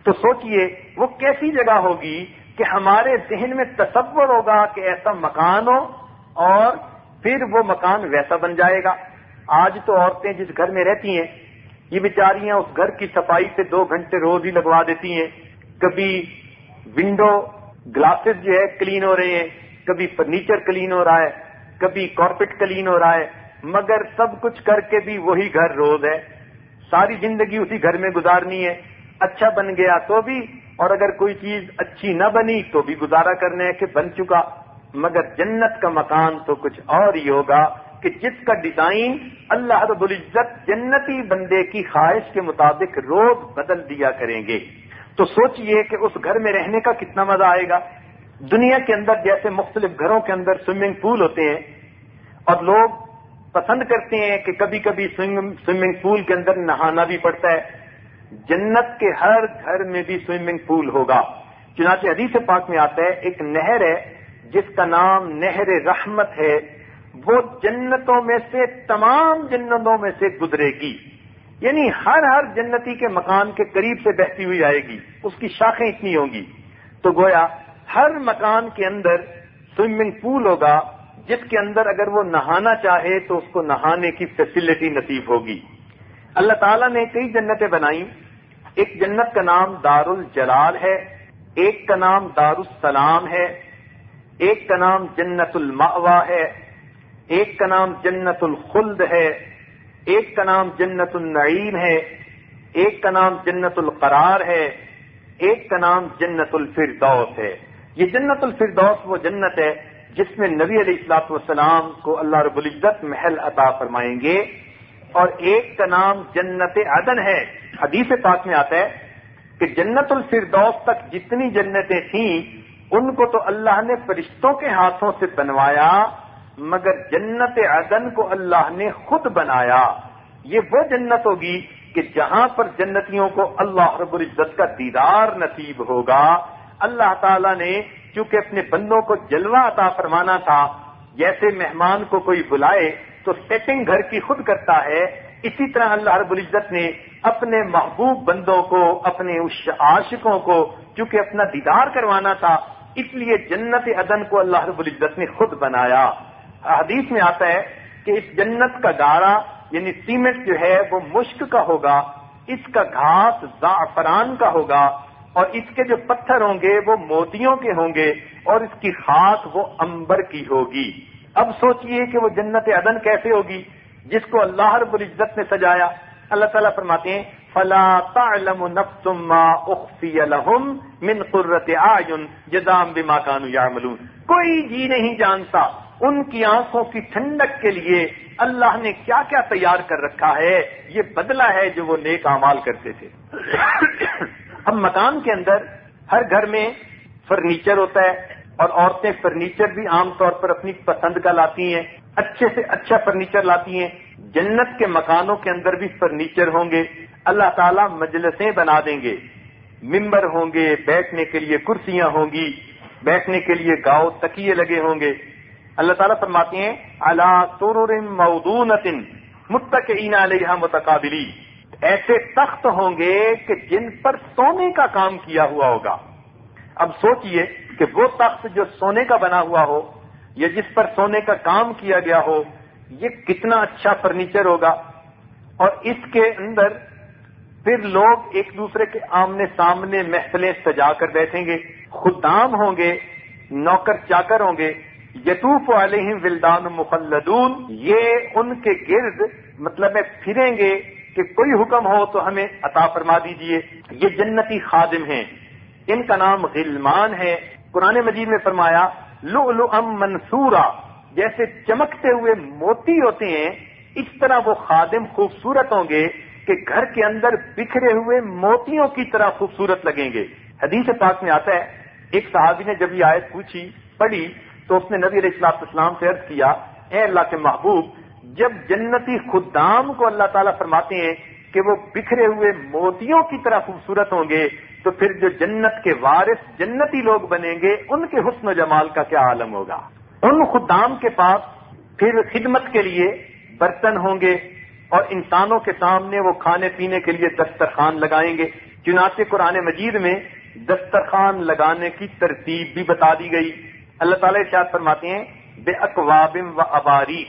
تو سوچئے، وہ کیسی جگہ ہوگی کہ ہمارے ذہن میں تصور ہوگا کہ ایسا مکان ہو اور پھر وہ مکان ویسا بن جائے گا۔ آج تو عورتیں جس گھر میں رہتی ہیں، یہ بیچاریاں اس گھر کی صفائی سے دو گھنٹے روز ہی لگوا دیتی ہیں۔ کبھی ونڈو گلاسز جو ہے کلین ہو رہے ہیں، کبھی فرنیچر کلین ہو رہا ہے، کبھی کارپیٹ کلین ہو رہا ہے۔ مگر سب کچھ کر کے بھی وہی گھر روز ہے۔ ساری زندگی اسی گھر میں گزارنی ہے۔ اچھا بن گیا تو بھی، اور اگر کوئی چیز اچھی نہ بنی تو بھی گزارا کرنے کہ بن چکا۔ مگر جنت کا مکان تو کچھ اور ہی ہوگا کہ جس کا ڈیزائن اللہ رب العزت جنتی بندے کی خواہش کے مطابق روز بدل دیا کریں گے۔ تو سوچئے کہ اس گھر میں رہنے کا کتنا مزہ آئے گا۔ دنیا کے اندر جیسے مختلف گھروں کے اندر سوئمنگ پول ہوتے ہیں، اور لوگ پسند کرتے ہیں کہ کبھی کبھی سوئمنگ پول کے اندر نہانا بھی پڑتا ہے۔ جنت کے ہر گھر میں بھی سوئمنگ پول ہوگا۔ چنانچہ حدیث پاک میں آتا ہے، ایک نہر ہے، جس کا نام نہر رحمت ہے۔ وہ جنتوں میں سے، تمام جنتوں میں سے گزرے گی۔ یعنی ہر ہر جنتی کے مکان کے قریب سے بہتی ہوئی آئے گی۔ اس کی شاخیں اتنی ہوں گی۔ تو گویا ہر مکان کے اندر سوئمنگ پول ہوگا۔ جس کے اندر اگر وہ نہانا چاہے تو اس کو نہانے کی فیسلٹی نصیب ہوگی۔ اللہ تعالیٰ نے کئی جنتیں بنائی ایک جنت کا نام دار الجلال ہے، ایک کا نام دار السلام ہے، ایک کا نام جنت الماوا ہے، ایک کا نام جنت الخلد ہے، ایک کا نام جنت النعیم ہے، ایک کا نام جنت القرار ہے، ایک کا نام جنت الفردوس ہے۔ یہ جنت الفردوس وہ جنت ہے جس میں نبی علیہ السلاط والسلام کو اللہ رب العزت محل عطا فرمائیں گے اور ایک کا نام جنت عدن ہے۔ حدیث پاک میں آتا ہے کہ جنت الفردوس تک جتنی جنتیں تھیں، ان کو تو اللہ نے فرشتوں کے ہاتھوں سے بنوایا، مگر جنت عدن کو اللہ نے خود بنایا۔ یہ وہ جنت ہوگی کہ جہاں پر جنتیوں کو اللہ رب العزت کا دیدار نصیب ہوگا۔ اللہ تعالیٰ نے چونکہ اپنے بندوں کو جلوہ عطا فرمانا تھا، جیسے مہمان کو کوئی بلائے تو سیٹنگ گھر کی خود کرتا ہے۔ اسی طرح اللہ رب العزت نے اپنے محبوب بندوں کو، اپنے اس عاشقوں کو چونکہ اپنا دیدار کروانا تھا، اس لیے جنت عدن کو اللہ رب العزت نے خود بنایا۔ حدیث میں آتا ہے کہ اس جنت کا گارا یعنی سیمنٹ جو ہے، وہ مشک کا ہوگا، اس کا گھاس زعفران کا ہوگا۔ اور اس کے جو پتھر ہوں گے وہ موتیوں کے ہوں گے اور اس کی خاک وہ انبر کی ہوگی۔ اب سوچئے کہ وہ جنت عدن کیسے ہوگی؟ جس کو اللہ رب العزت نے سجایا۔ اللہ تعالیٰ فرماتے ہیں، فلا تعلم نفس ما اخفی لهم من قرۃ اعین جزام بما كانوا يعملون۔ کوئی جی نہیں جانتا ان کی آنکھوں کی ٹھنڈک کے لیے اللہ نے کیا کیا تیار کر رکھا ہے۔ یہ بدلہ ہے جو وہ نیک امال کرتے تھے۔ اب مکان کے اندر ہر گھر میں فرنیچر ہوتا ہے اور عورتیں فرنیچر بھی عام طور پر اپنی پسند کا لاتی ہیں، اچھے سے اچھا فرنیچر لاتی ہیں۔ جنت کے مکانوں کے اندر بھی فرنیچر ہوں گے۔ اللہ تعالیٰ مجلسیں بنا دیں گے۔ ممبر ہوں گے، بیٹھنے کے لیے کرسیاں ہوں گی، بیٹھنے کے لیے گاؤ تکیے لگے ہوں گے۔ اللہ تعالیٰ فرماتے ہیں اللہ سور مودون متقین علیہ متقابلی ایسے تخت ہوں گے کہ جن پر سونے کا کام کیا ہوا ہوگا۔ اب سوچئے کہ وہ تخت جو سونے کا بنا ہوا ہو، یا جس پر سونے کا کام کیا گیا ہو، یہ کتنا اچھا فرنیچر ہوگا۔ اور اس کے اندر پھر لوگ ایک دوسرے کے آمنے سامنے محفلیں سجا کر بیٹھیں گے۔ خدام ہوں گے، نوکر چاکر ہوں گے۔ یتوف علیہم ولدان مخلدون۔ یہ ان کے گرد مطلب ہے، پھریں گے۔ کہ کوئی حکم ہو تو ہمیں عطا فرما دیجیے۔ یہ جنتی خادم ہیں۔ ان کا نام غلمان ہے۔ قرآن مجید میں فرمایا لو منصورا۔ جیسے چمکتے ہوئے موتی ہوتے ہیں، اس طرح وہ خادم خوبصورت ہوں گے کہ گھر کے اندر بکھرے ہوئے موتیوں کی طرح خوبصورت لگیں گے۔ حدیث پاک میں آتا ہے، ایک صحابی نے جب یہ آیت پوچھی، پڑھی، تو اس نے نبی علیہ السلام اسلام سے عرض کیا، اے اللہ کے محبوب جب جنتی خدام کو اللہ تعالیٰ فرماتے ہیں کہ وہ بکھرے ہوئے موتیوں کی طرح خوبصورت ہوں گے، تو پھر جو جنت کے وارث، جنتی لوگ بنیں گے، ان کے حسن و جمال کا کیا عالم ہوگا؟ ان خدام کے پاس پھر خدمت کے لیے برتن ہوں گے اور انسانوں کے سامنے وہ کھانے پینے کے لیے دسترخوان لگائیں گے۔ چنانچہ قرآن مجید میں دسترخوان لگانے کی ترتیب بھی بتا دی گئی۔ اللہ تعالی ارشاد فرماتے ہیں، بے اقوابم و اباریک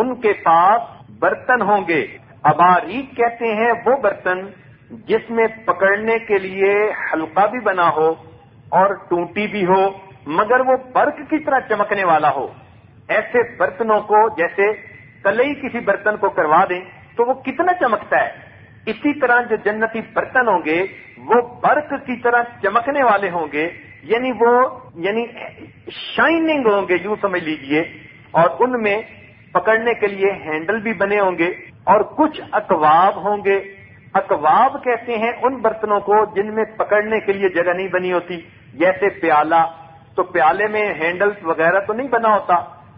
ان کے پاس برتن ہوں گے۔ اباریک کہتے ہیں وہ برتن جس میں پکڑنے کے لیے حلقہ بھی بنا ہو اور ٹونٹی بھی ہو، مگر وہ برق کی طرح چمکنے والا ہو۔ ایسے برتنوں کو جیسے کلئی کسی برتن کو کروا دیں تو وہ کتنا چمکتا ہے۔ اسی طرح جو جنتی برتن ہوں گے، وہ برق کی طرح چمکنے والے ہوں گے۔ یعنی وہ یعنی شائننگ ہوں گے، یوں سمجھ لیجیے۔ اور ان میں پکڑنے کے لیے ہینڈل بھی بنے ہوں گے اور کچھ اکواب ہوں گے۔ اکواب کہتے ہیں ان برتنوں کو جن میں پکڑنے کے لیے جگہ نہیں بنی ہوتی، جیسے پیالہ۔ تو پیالے میں ہینڈل وغیرہ تو نہیں بنا ہوتا،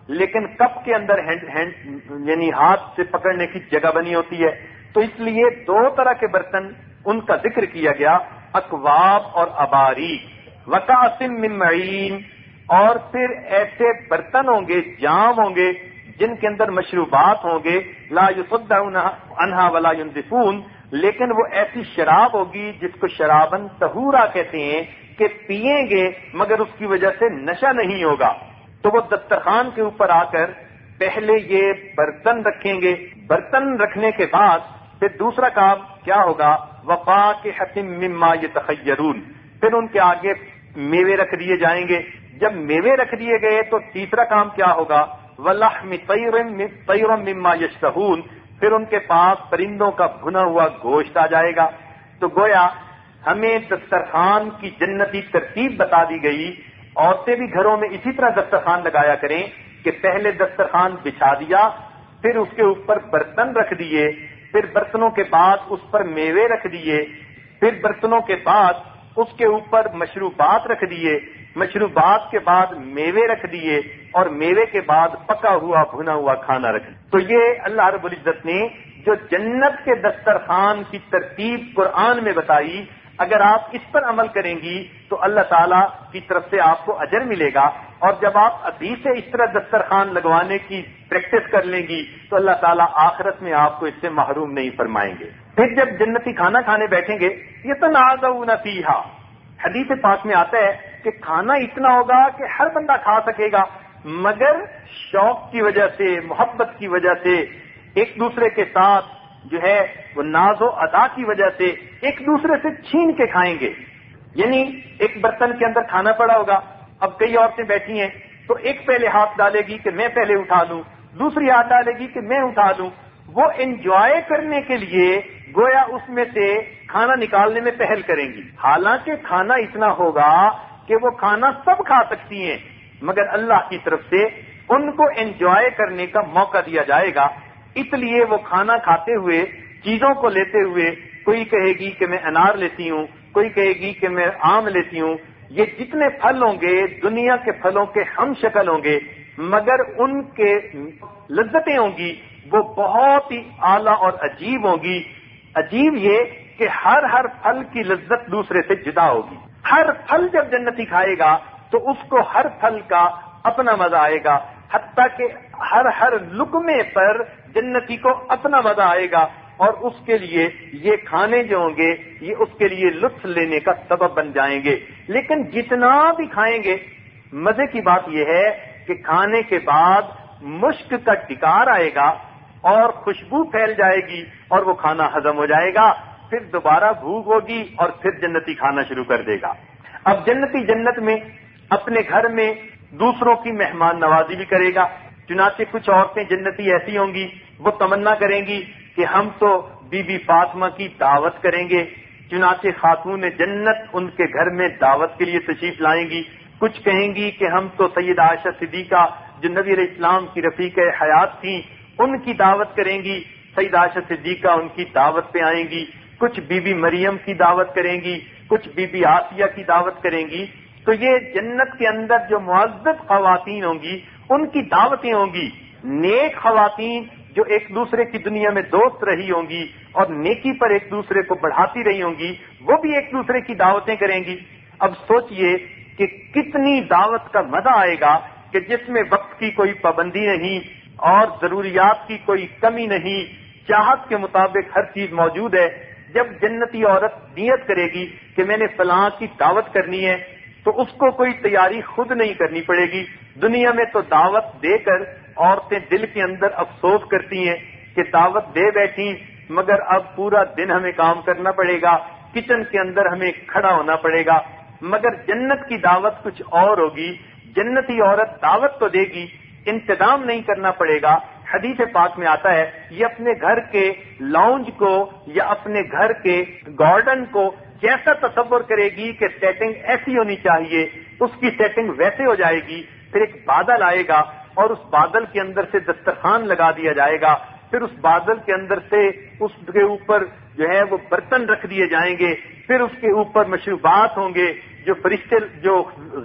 لیکن کپ کے اندر ہینڈ ہینڈ یعنی ہاتھ سے پکڑنے کی جگہ بنی ہوتی ہے۔ تو اس لیے دو طرح کے برتن ان کا ذکر کیا گیا، اکواب اور اباری وقاسم معین۔ اور پھر ایسے برتن ہوں گے، جام ہوں گے جن کے اندر مشروبات ہوں گے، لا یصد انہا ولا ينزفون، لیکن وہ ایسی شراب ہوگی جس کو شرابن تہورا کہتے ہیں کہ پیئیں گے، مگر اس کی وجہ سے نشہ نہیں ہوگا۔ تو وہ دسترخوان کے اوپر آ کر پہلے یہ برتن رکھیں گے۔ برتن رکھنے کے بعد پھر دوسرا کام کیا ہوگا؟ وفا کے حتم مما یہ تخیرون پھر ان کے آگے میوے رکھ دیے جائیں گے۔ جب میوے رکھ دیے گئے تو تیسرا کام کیا ہوگا؟ ولحم طیر مما یشتہون پھر ان کے پاس پرندوں کا بھنا ہوا گوشت آ جائے گا۔ تو گویا ہمیں دسترخوان کی جنتی ترتیب بتا دی گئی۔ عورتیں بھی گھروں میں اسی طرح دسترخوان لگایا کریں کہ پہلے دسترخوان بچھا دیا، پھر اس کے اوپر برتن رکھ دیے، پھر برتنوں کے بعد اس پر میوے رکھ دیے، پھر برتنوں کے بعد اس کے اوپر مشروبات رکھ دیے، مشروبات کے بعد میوے رکھ دیے اور میوے کے بعد پکا ہوا بھنا ہوا کھانا رکھ تو یہ اللہ رب العزت نے جو جنت کے دسترخوان کی ترتیب قرآن میں بتائی، اگر آپ اس پر عمل کریں گی تو اللہ تعالیٰ کی طرف سے آپ کو اجر ملے گا۔ اور جب آپ ابھی سے اس طرح دسترخوان لگوانے کی پریکٹس کر لیں گی، تو اللہ تعالیٰ آخرت میں آپ کو اس سے محروم نہیں فرمائیں گے۔ پھر جب جنتی کھانا کھانے بیٹھیں گے یہ تو ناز نہ حدیث پاک میں آتا ہے کہ کھانا اتنا ہوگا کہ ہر بندہ کھا سکے گا۔ مگر شوق کی وجہ سے، محبت کی وجہ سے، ایک دوسرے کے ساتھ جو ہے، وہ ناز و ادا کی وجہ سے ایک دوسرے سے چھین کے کھائیں گے۔ یعنی ایک برتن کے اندر کھانا پڑا ہوگا۔ اب کئی عورتیں بیٹھی ہیں، تو ایک پہلے ہاتھ ڈالے گی کہ میں پہلے اٹھا لوں، دوسری ہاتھ ڈالے گی کہ میں اٹھا لوں۔ وہ انجوائے کرنے کے لیے گویا اس میں سے کھانا نکالنے میں پہل کریں گی۔ حالانکہ کھانا اتنا ہوگا کہ وہ کھانا سب کھا سکتی ہیں۔ مگر اللہ کی طرف سے ان کو انجوائے کرنے کا موقع دیا جائے گا۔ اس لیے وہ کھانا کھاتے ہوئے، چیزوں کو لیتے ہوئے، کوئی کہے گی کہ میں انار لیتی ہوں، کوئی کہے گی کہ میں آم لیتی ہوں، یہ جتنے پھل ہوں گے، دنیا کے پھلوں کے ہم شکل ہوں گے، مگر ان کے لذتیں ہوں گی، وہ بہت ہی اعلی اور عجیب ہوں گی۔ عجیب یہ کہ ہر ہر پھل کی لذت دوسرے سے جدا ہوگی۔ ہر پھل جب جنتی کھائے گا تو اس کو ہر پھل کا اپنا مزہ آئے گا، حتیٰ کہ ہر ہر لکمے پر جنتی کو اپنا مزہ آئے گا۔ اور اس کے لیے یہ کھانے جو ہوں گے، یہ اس کے لیے لطف لینے کا سبب بن جائیں گے۔ لیکن جتنا بھی کھائیں گے، مزے کی بات یہ ہے کہ کھانے کے بعد مشک کا ٹکار آئے گا اور خوشبو پھیل جائے گی اور وہ کھانا ہزم ہو جائے گا، پھر دوبارہ بھوک ہوگی اور پھر جنتی کھانا شروع کر دے گا۔ اب جنتی جنت میں اپنے گھر میں دوسروں کی مہمان نوازی بھی کرے گا۔ چنانچہ کچھ عورتیں جنتی ایسی ہوں گی، وہ تمنا کریں گی کہ ہم تو بی بی فاطمہ کی دعوت کریں گے۔ چنانچہ خاتون جنت ان کے گھر میں دعوت کے لیے تشریف لائیں گی۔ کچھ کہیں گی کہ ہم تو سید عائشہ صدیقہ، جو نبی علیہ السلام کی رفیق حیات تھیں، ان کی دعوت کریں گی۔ سید عائشہ صدیقہ ان کی دعوت پہ آئیں گی۔ کچھ بی بی مریم کی دعوت کریں گی۔ کچھ بی بی آسیہ کی دعوت کریں گی۔ تو یہ جنت کے اندر جو معذب خواتین ہوں گی، ان کی دعوتیں ہوں گی۔ نیک خواتین جو ایک دوسرے کی دنیا میں دوست رہی ہوں گی اور نیکی پر ایک دوسرے کو بڑھاتی رہی ہوں گی، وہ بھی ایک دوسرے کی دعوتیں کریں گی۔ اب سوچئے کہ کتنی دعوت کا مزہ آئے گا کہ جس میں وقت کی کوئی پابندی نہیں اور ضروریات کی کوئی کمی نہیں۔ چاہت کے مطابق ہر چیز موجود ہے۔ جب جنتی عورت نیت کرے گی کہ میں نے فلاں کی دعوت کرنی ہے تو اس کو کوئی تیاری خود نہیں کرنی پڑے گی۔ دنیا میں تو دعوت دے کر عورتیں دل کے اندر افسوس کرتی ہیں کہ دعوت دے بیٹھی، مگر اب پورا دن ہمیں کام کرنا پڑے گا، کچن کے اندر ہمیں کھڑا ہونا پڑے گا۔ مگر جنت کی دعوت کچھ اور ہوگی، جنتی عورت دعوت تو دے گی، انتظام نہیں کرنا پڑے گا۔ حدیث پاک میں آتا ہے، یہ اپنے گھر کے لاؤنج کو یا اپنے گھر کے گارڈن کو جیسا تصور کرے گی کہ سیٹنگ ایسی ہونی چاہیے، اس کی سیٹنگ ویسے ہو جائے گی، پھر ایک بادل آئے گا اور اس بادل کے اندر سے دسترخوان لگا دیا جائے گا، پھر اس بادل کے اندر سے اس کے اوپر جو ہے وہ برتن رکھ دیے جائیں گے، پھر اس کے اوپر مشروبات ہوں گے جو فرشتے، جو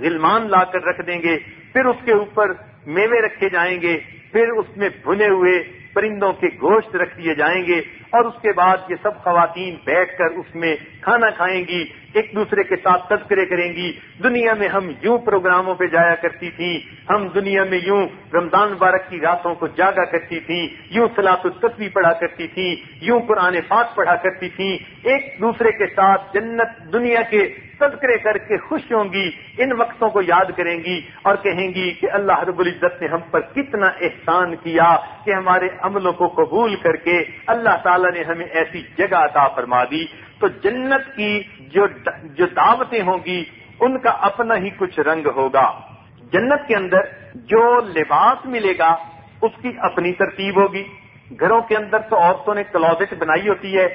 غلمان لا کر رکھ دیں گے، پھر اس کے اوپر میوے رکھے جائیں گے، پھر اس میں بھنے ہوئے پرندوں کے گوشت رکھ دیے جائیں گے اور اس کے بعد یہ سب خواتین بیٹھ کر اس میں کھانا کھائیں گی، ایک دوسرے کے ساتھ تذکرے کریں گی۔ دنیا میں ہم یوں پروگراموں پہ جایا کرتی تھیں، ہم دنیا میں یوں رمضان مبارک کی راتوں کو جاگا کرتی تھیں، یوں سلاط التصوی پڑھا کرتی تھیں، یوں قرآن پاک پڑھا کرتی تھیں۔ ایک دوسرے کے ساتھ جنت دنیا کے تذکرے کر کے خوش ہوں گی، ان وقتوں کو یاد کریں گی اور کہیں گی کہ اللہ رب العزت نے ہم پر کتنا احسان کیا کہ ہمارے عملوں کو قبول کر کے اللہ تعالیٰ نے ہمیں ایسی جگہ عطا فرما دی تو جنت کی جو جو دعوتیں ہوں گی، ان کا اپنا ہی کچھ رنگ ہوگا۔ جنت کے اندر جو لباس ملے گا، اس کی اپنی ترتیب ہوگی۔ گھروں کے اندر تو عورتوں نے کلوزٹ بنائی ہوتی ہے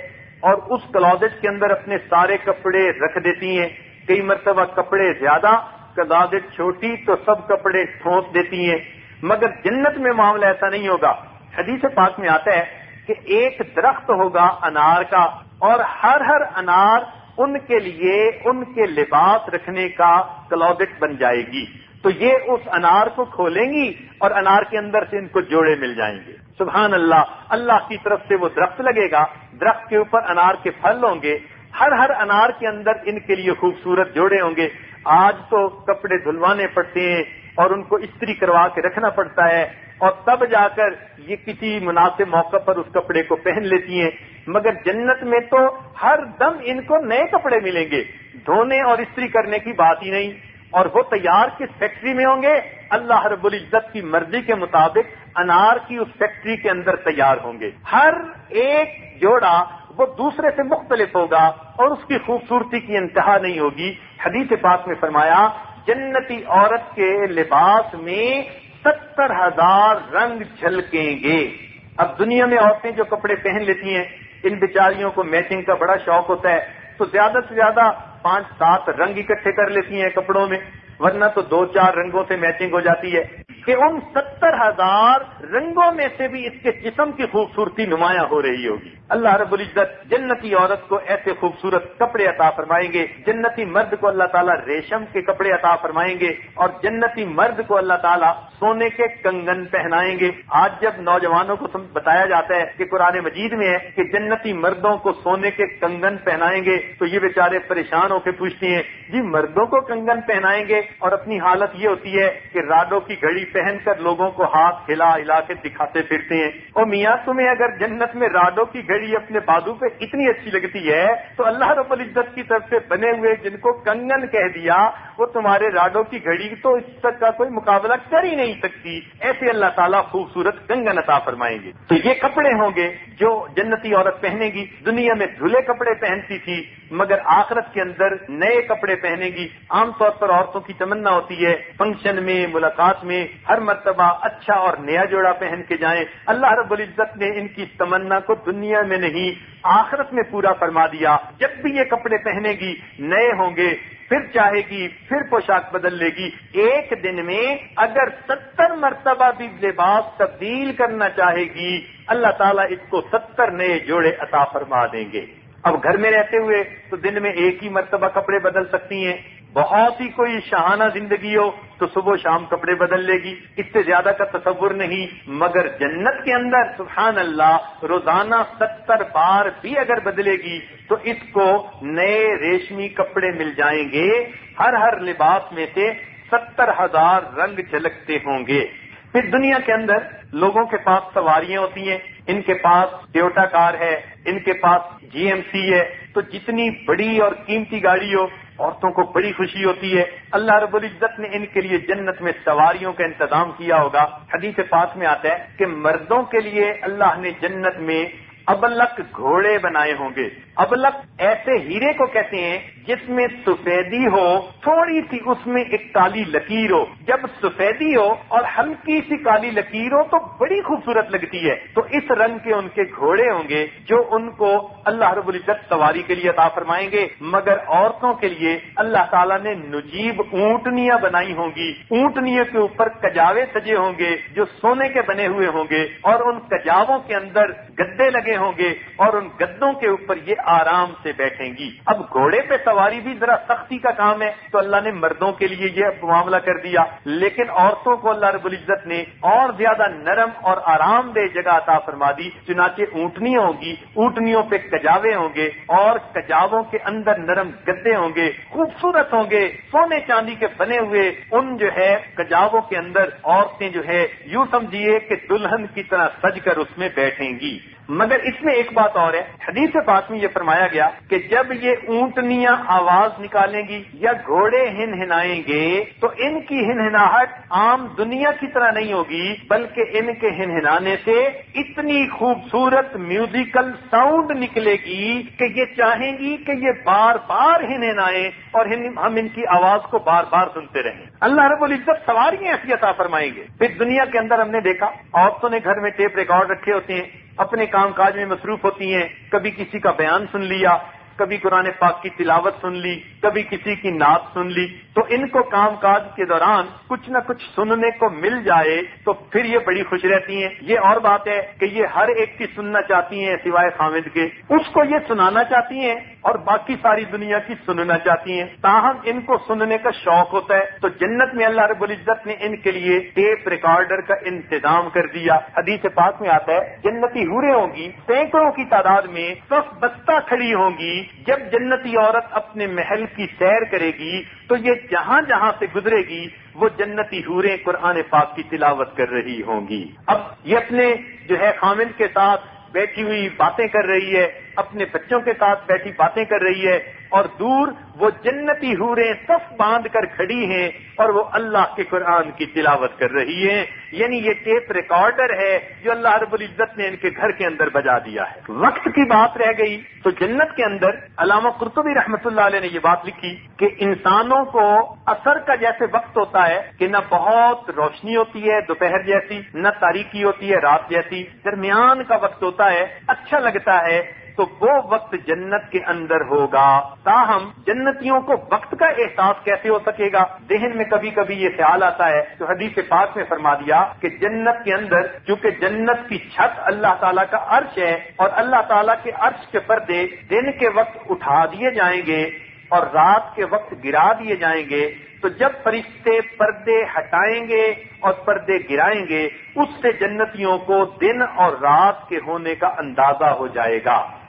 اور اس کلوزٹ کے اندر اپنے سارے کپڑے رکھ دیتی ہیں۔ کئی مرتبہ کپڑے زیادہ، کلوزٹ چھوٹی تو سب کپڑے ٹھونس دیتی ہیں۔ مگر جنت میں معاملہ ایسا نہیں ہوگا۔ حدیث پاک میں آتا ہے کہ ایک درخت ہوگا انار کا اور ہر ہر انار ان کے لیے ان کے لباس رکھنے کا کلوزٹ بن جائے گی۔ تو یہ اس انار کو کھولیں گی اور انار کے اندر سے ان کو جوڑے مل جائیں گے۔ سبحان اللہ اللہ کی طرف سے وہ درخت لگے گا۔ درخت کے اوپر انار کے پھل ہوں گے۔ ہر ہر انار کے اندر ان کے لیے خوبصورت جوڑے ہوں گے۔ آج تو کپڑے دھلوانے پڑتے ہیں اور ان کو استری کروا کے رکھنا پڑتا ہے۔ اور تب جا کر یہ کسی مناسب موقع پر اس کپڑے کو پہن لیتی ہیں۔ مگر جنت میں تو ہر دم ان کو نئے کپڑے ملیں گے۔ دھونے اور استری کرنے کی بات ہی نہیں۔ اور وہ تیار کس فیکٹری میں ہوں گے؟ اللہ رب العزت کی مرضی کے مطابق انار کی اس فیکٹری کے اندر تیار ہوں گے۔ ہر ایک جوڑا وہ دوسرے سے مختلف ہوگا اور اس کی خوبصورتی کی انتہا نہیں ہوگی۔ حدیث پاک میں فرمایا، جنتی عورت کے لباس میں ستر ہزار رنگ جھلکیں گے۔ اب دنیا میں عورتیں جو کپڑے پہن لیتی ہیں، ان بیچاریوں کو میچنگ کا بڑا شوق ہوتا ہے۔ تو زیادہ سے زیادہ پانچ سات رنگ اکٹھے کر لیتی ہیں کپڑوں میں۔ ورنہ تو دو چار رنگوں سے میچنگ ہو جاتی ہے کہ ان ستر ہزار رنگوں میں سے بھی اس کے جسم کی خوبصورتی نمایاں ہو رہی ہوگی۔ اللہ رب العزت جنتی عورت کو ایسے خوبصورت کپڑے عطا فرمائیں گے، جنتی مرد کو اللہ تعالیٰ ریشم کے کپڑے عطا فرمائیں گے اور جنتی مرد کو اللہ تعالیٰ سونے کے کنگن پہنائیں گے۔ آج جب نوجوانوں کو بتایا جاتا ہے کہ قرآن مجید میں ہے کہ جنتی مردوں کو سونے کے کنگن پہنائیں گے تو یہ بیچارے پریشان ہو کے پوچھتے ہیں جی مردوں کو کنگن پہنائیں گے؟ اور اپنی حالت یہ ہوتی ہے کہ راڈو کی گھڑی پہن کر لوگوں کو ہاتھ ہلا ہلا کے دکھاتے پھرتے ہیں۔ اور میاں، تمہیں اگر جنت میں راڈو کی گھڑی اپنے بازو پہ اتنی اچھی لگتی ہے، تو اللہ رب العزت کی طرف سے بنے ہوئے جن کو کنگن کہہ دیا، وہ تمہارے راڈوں کی گھڑی تو اس تک کا کوئی مقابلہ کر ہی نہیں سکتی۔ ایسے اللہ تعالیٰ خوبصورت کنگن عطا فرمائیں گے۔ تو یہ کپڑے ہوں گے جو جنتی عورت پہنے گی۔ دنیا میں دھلے کپڑے پہنتی تھی، مگر آخرت کے اندر نئے کپڑے پہنے گی۔ عام طور پر عورتوں کی تمنا ہوتی ہے فنکشن میں، ملاقات میں، ہر مرتبہ اچھا اور نیا جوڑا پہن کے جائیں۔ اللہ رب العزت نے ان کی تمنا کو دنیا میں نہیں، آخرت میں پورا فرما دیا۔ جب بھی یہ کپڑے پہنے گی، نئے ہوں گے، پھر چاہے گی، پھر پوشاک بدل لے گی۔ ایک دن میں اگر ستر مرتبہ بھی لباس تبدیل کرنا چاہے گی، اللہ تعالیٰ اس کو ستر نئے جوڑے عطا فرما دیں گے۔ اب گھر میں رہتے ہوئے تو دن میں ایک ہی مرتبہ کپڑے بدل سکتی ہیں۔ بہت ہی کوئی شہانہ زندگی ہو تو صبح شام کپڑے بدل لے گی۔ اس سے زیادہ کا تصور نہیں۔ مگر جنت کے اندر سبحان اللہ روزانہ ستر بار بھی اگر بدلے گی تو اس کو نئے ریشمی کپڑے مل جائیں گے۔ ہر ہر لباس میں سے ستر ہزار رنگ جھلکتے ہوں گے۔ پھر دنیا کے اندر لوگوں کے پاس سواریاں ہوتی ہیں، ان کے پاس ٹیوٹا کار ہے، ان کے پاس جی ایم سی ہے۔ تو جتنی بڑی اور قیمتی گاڑی ہو، عورتوں کو بڑی خوشی ہوتی ہے۔ اللہ رب العزت نے ان کے لیے جنت میں سواریوں کا انتظام کیا ہوگا۔ حدیث پاس میں آتا ہے کہ مردوں کے لیے اللہ نے جنت میں ابلک گھوڑے بنائے ہوں گے۔ ابلک ایسے ہیرے کو کہتے ہیں جس میں سفیدی ہو، تھوڑی سی اس میں ایک کالی لکیر ہو۔ جب سفیدی ہو اور ہلکی سی کالی لکیر ہو تو بڑی خوبصورت لگتی ہے۔ تو اس رنگ کے ان کے گھوڑے ہوں گے جو ان کو اللہ رب العزت سواری کے لیے عطا فرمائیں گے۔ مگر عورتوں کے لیے اللہ تعالیٰ نے نجیب اونٹنیاں بنائی ہوں گی۔ اونٹنیوں کے اوپر کجاوے سجے ہوں گے جو سونے کے بنے ہوئے ہوں گے اور ان کجاووں کے اندر گدے لگے ہوں گے اور ان گدوں کے اوپر یہ آرام سے بیٹھیں گی۔ اب گھوڑے پہ سواری بھی ذرا سختی کا کام ہے تو اللہ نے مردوں کے لیے یہ معاملہ کر دیا۔ لیکن عورتوں کو اللہ رب العزت نے اور زیادہ نرم اور آرام دہ جگہ عطا فرما دی۔ چنانچہ اونٹنیاں ہوں گی، اونٹنیوں پہ کجاوے ہوں گے اور کجاووں کے اندر نرم گدے ہوں گے، خوبصورت ہوں گے۔ سونے چاندی کے بنے ہوئے ان جو ہے، کجاووں کے اندر عورتیں جو ہے، یوں سمجھیے کہ دلہن کی طرح سج کر اس میں بیٹھیں گی۔ مگر اس میں ایک بات اور ہے۔ حدیث پاس میں یہ فرمایا گیا کہ جب یہ اونٹنیاں آواز نکالیں گی یا گھوڑے ہن ہنائیں گے، تو ان کی ہن ہناہٹ عام دنیا کی طرح نہیں ہوگی، بلکہ ان کے ہن ہنانے سے اتنی خوبصورت میوزیکل ساؤنڈ نکلے گی کہ یہ چاہیں گی کہ یہ بار بار ہن ہنائیں اور ہم ان کی آواز کو بار بار سنتے رہیں۔ اللہ رب العزت سواریاں ایسی عطا فرمائیں گے۔ پھر دنیا کے اندر ہم نے دیکھا، عورتوں نے گھر میں ٹیپ ریکارڈ رکھے ہوتے ہیں۔ اپنے کام کاج میں مصروف ہوتی ہیں کبھی کسی کا بیان سن لیا کبھی قرآن پاک کی تلاوت سن لی، کبھی کسی کی نعت سن لی، تو ان کو کام کاج کے دوران کچھ نہ کچھ سننے کو مل جائے تو پھر یہ بڑی خوش رہتی ہیں۔ یہ اور بات ہے کہ یہ ہر ایک کی سننا چاہتی ہیں سوائے خامد کے۔ اس کو یہ سنانا چاہتی ہیں اور باقی ساری دنیا کی سننا چاہتی ہیں۔ تاہم ان کو سننے کا شوق ہوتا ہے۔ تو جنت میں اللہ رب العزت نے ان کے لیے ٹیپ ریکارڈر کا انتظام کر دیا۔ حدیث پاک میں آتا ہے، جنتی ہورے ہوں گی، سینکڑوں کی تعداد میں سب بستہ کھڑی ہوں گی۔ جب جنتی عورت اپنے محل کی سیر کرے گی تو یہ جہاں جہاں سے گزرے گی، وہ جنتی حوریں قرآن پاک کی تلاوت کر رہی ہوں گی۔ اب یہ اپنے جو ہے خامن کے ساتھ بیٹھی ہوئی باتیں کر رہی ہے۔ اپنے بچوں کے ساتھ بیٹھی باتیں کر رہی ہے اور دور وہ جنتی ہوریں صف باندھ کر کھڑی ہیں اور وہ اللہ کے قرآن کی تلاوت کر رہی ہیں۔ یعنی یہ ٹیپ ریکارڈر ہے جو اللہ رب العزت نے ان کے گھر کے اندر بجا دیا ہے۔ وقت کی بات رہ گئی تو جنت کے اندر علامہ قرطبی رحمت اللہ علیہ نے یہ بات لکھی کہ انسانوں کو اثر کا جیسے وقت ہوتا ہے کہ نہ بہت روشنی ہوتی ہے دوپہر جیسی، نہ تاریخی ہوتی ہے رات جیسی۔ درمیان کا وقت ہوتا ہے اچھا لگتا ہے تو وہ وقت جنت کے اندر ہوگا۔ تاہم، جنتیوں کو وقت کا احساس کیسے ہو سکے گا؟ ذہن میں کبھی کبھی یہ خیال آتا ہے، تو حدیث پاک میں فرما دیا کہ جنت کے اندر، چونکہ جنت کی چھت اللہ تعالیٰ کا عرش ہے اور اللہ تعالیٰ کے عرش کے پردے دن کے وقت اٹھا دیے جائیں گے اور رات کے وقت گرا دیے جائیں گے، تو جب فرشتے پردے ہٹائیں گے اور پردے گرائیں گے، اس سے جنتیوں کو دن اور رات کے ہونے کا اندازہ ہو جائے گا۔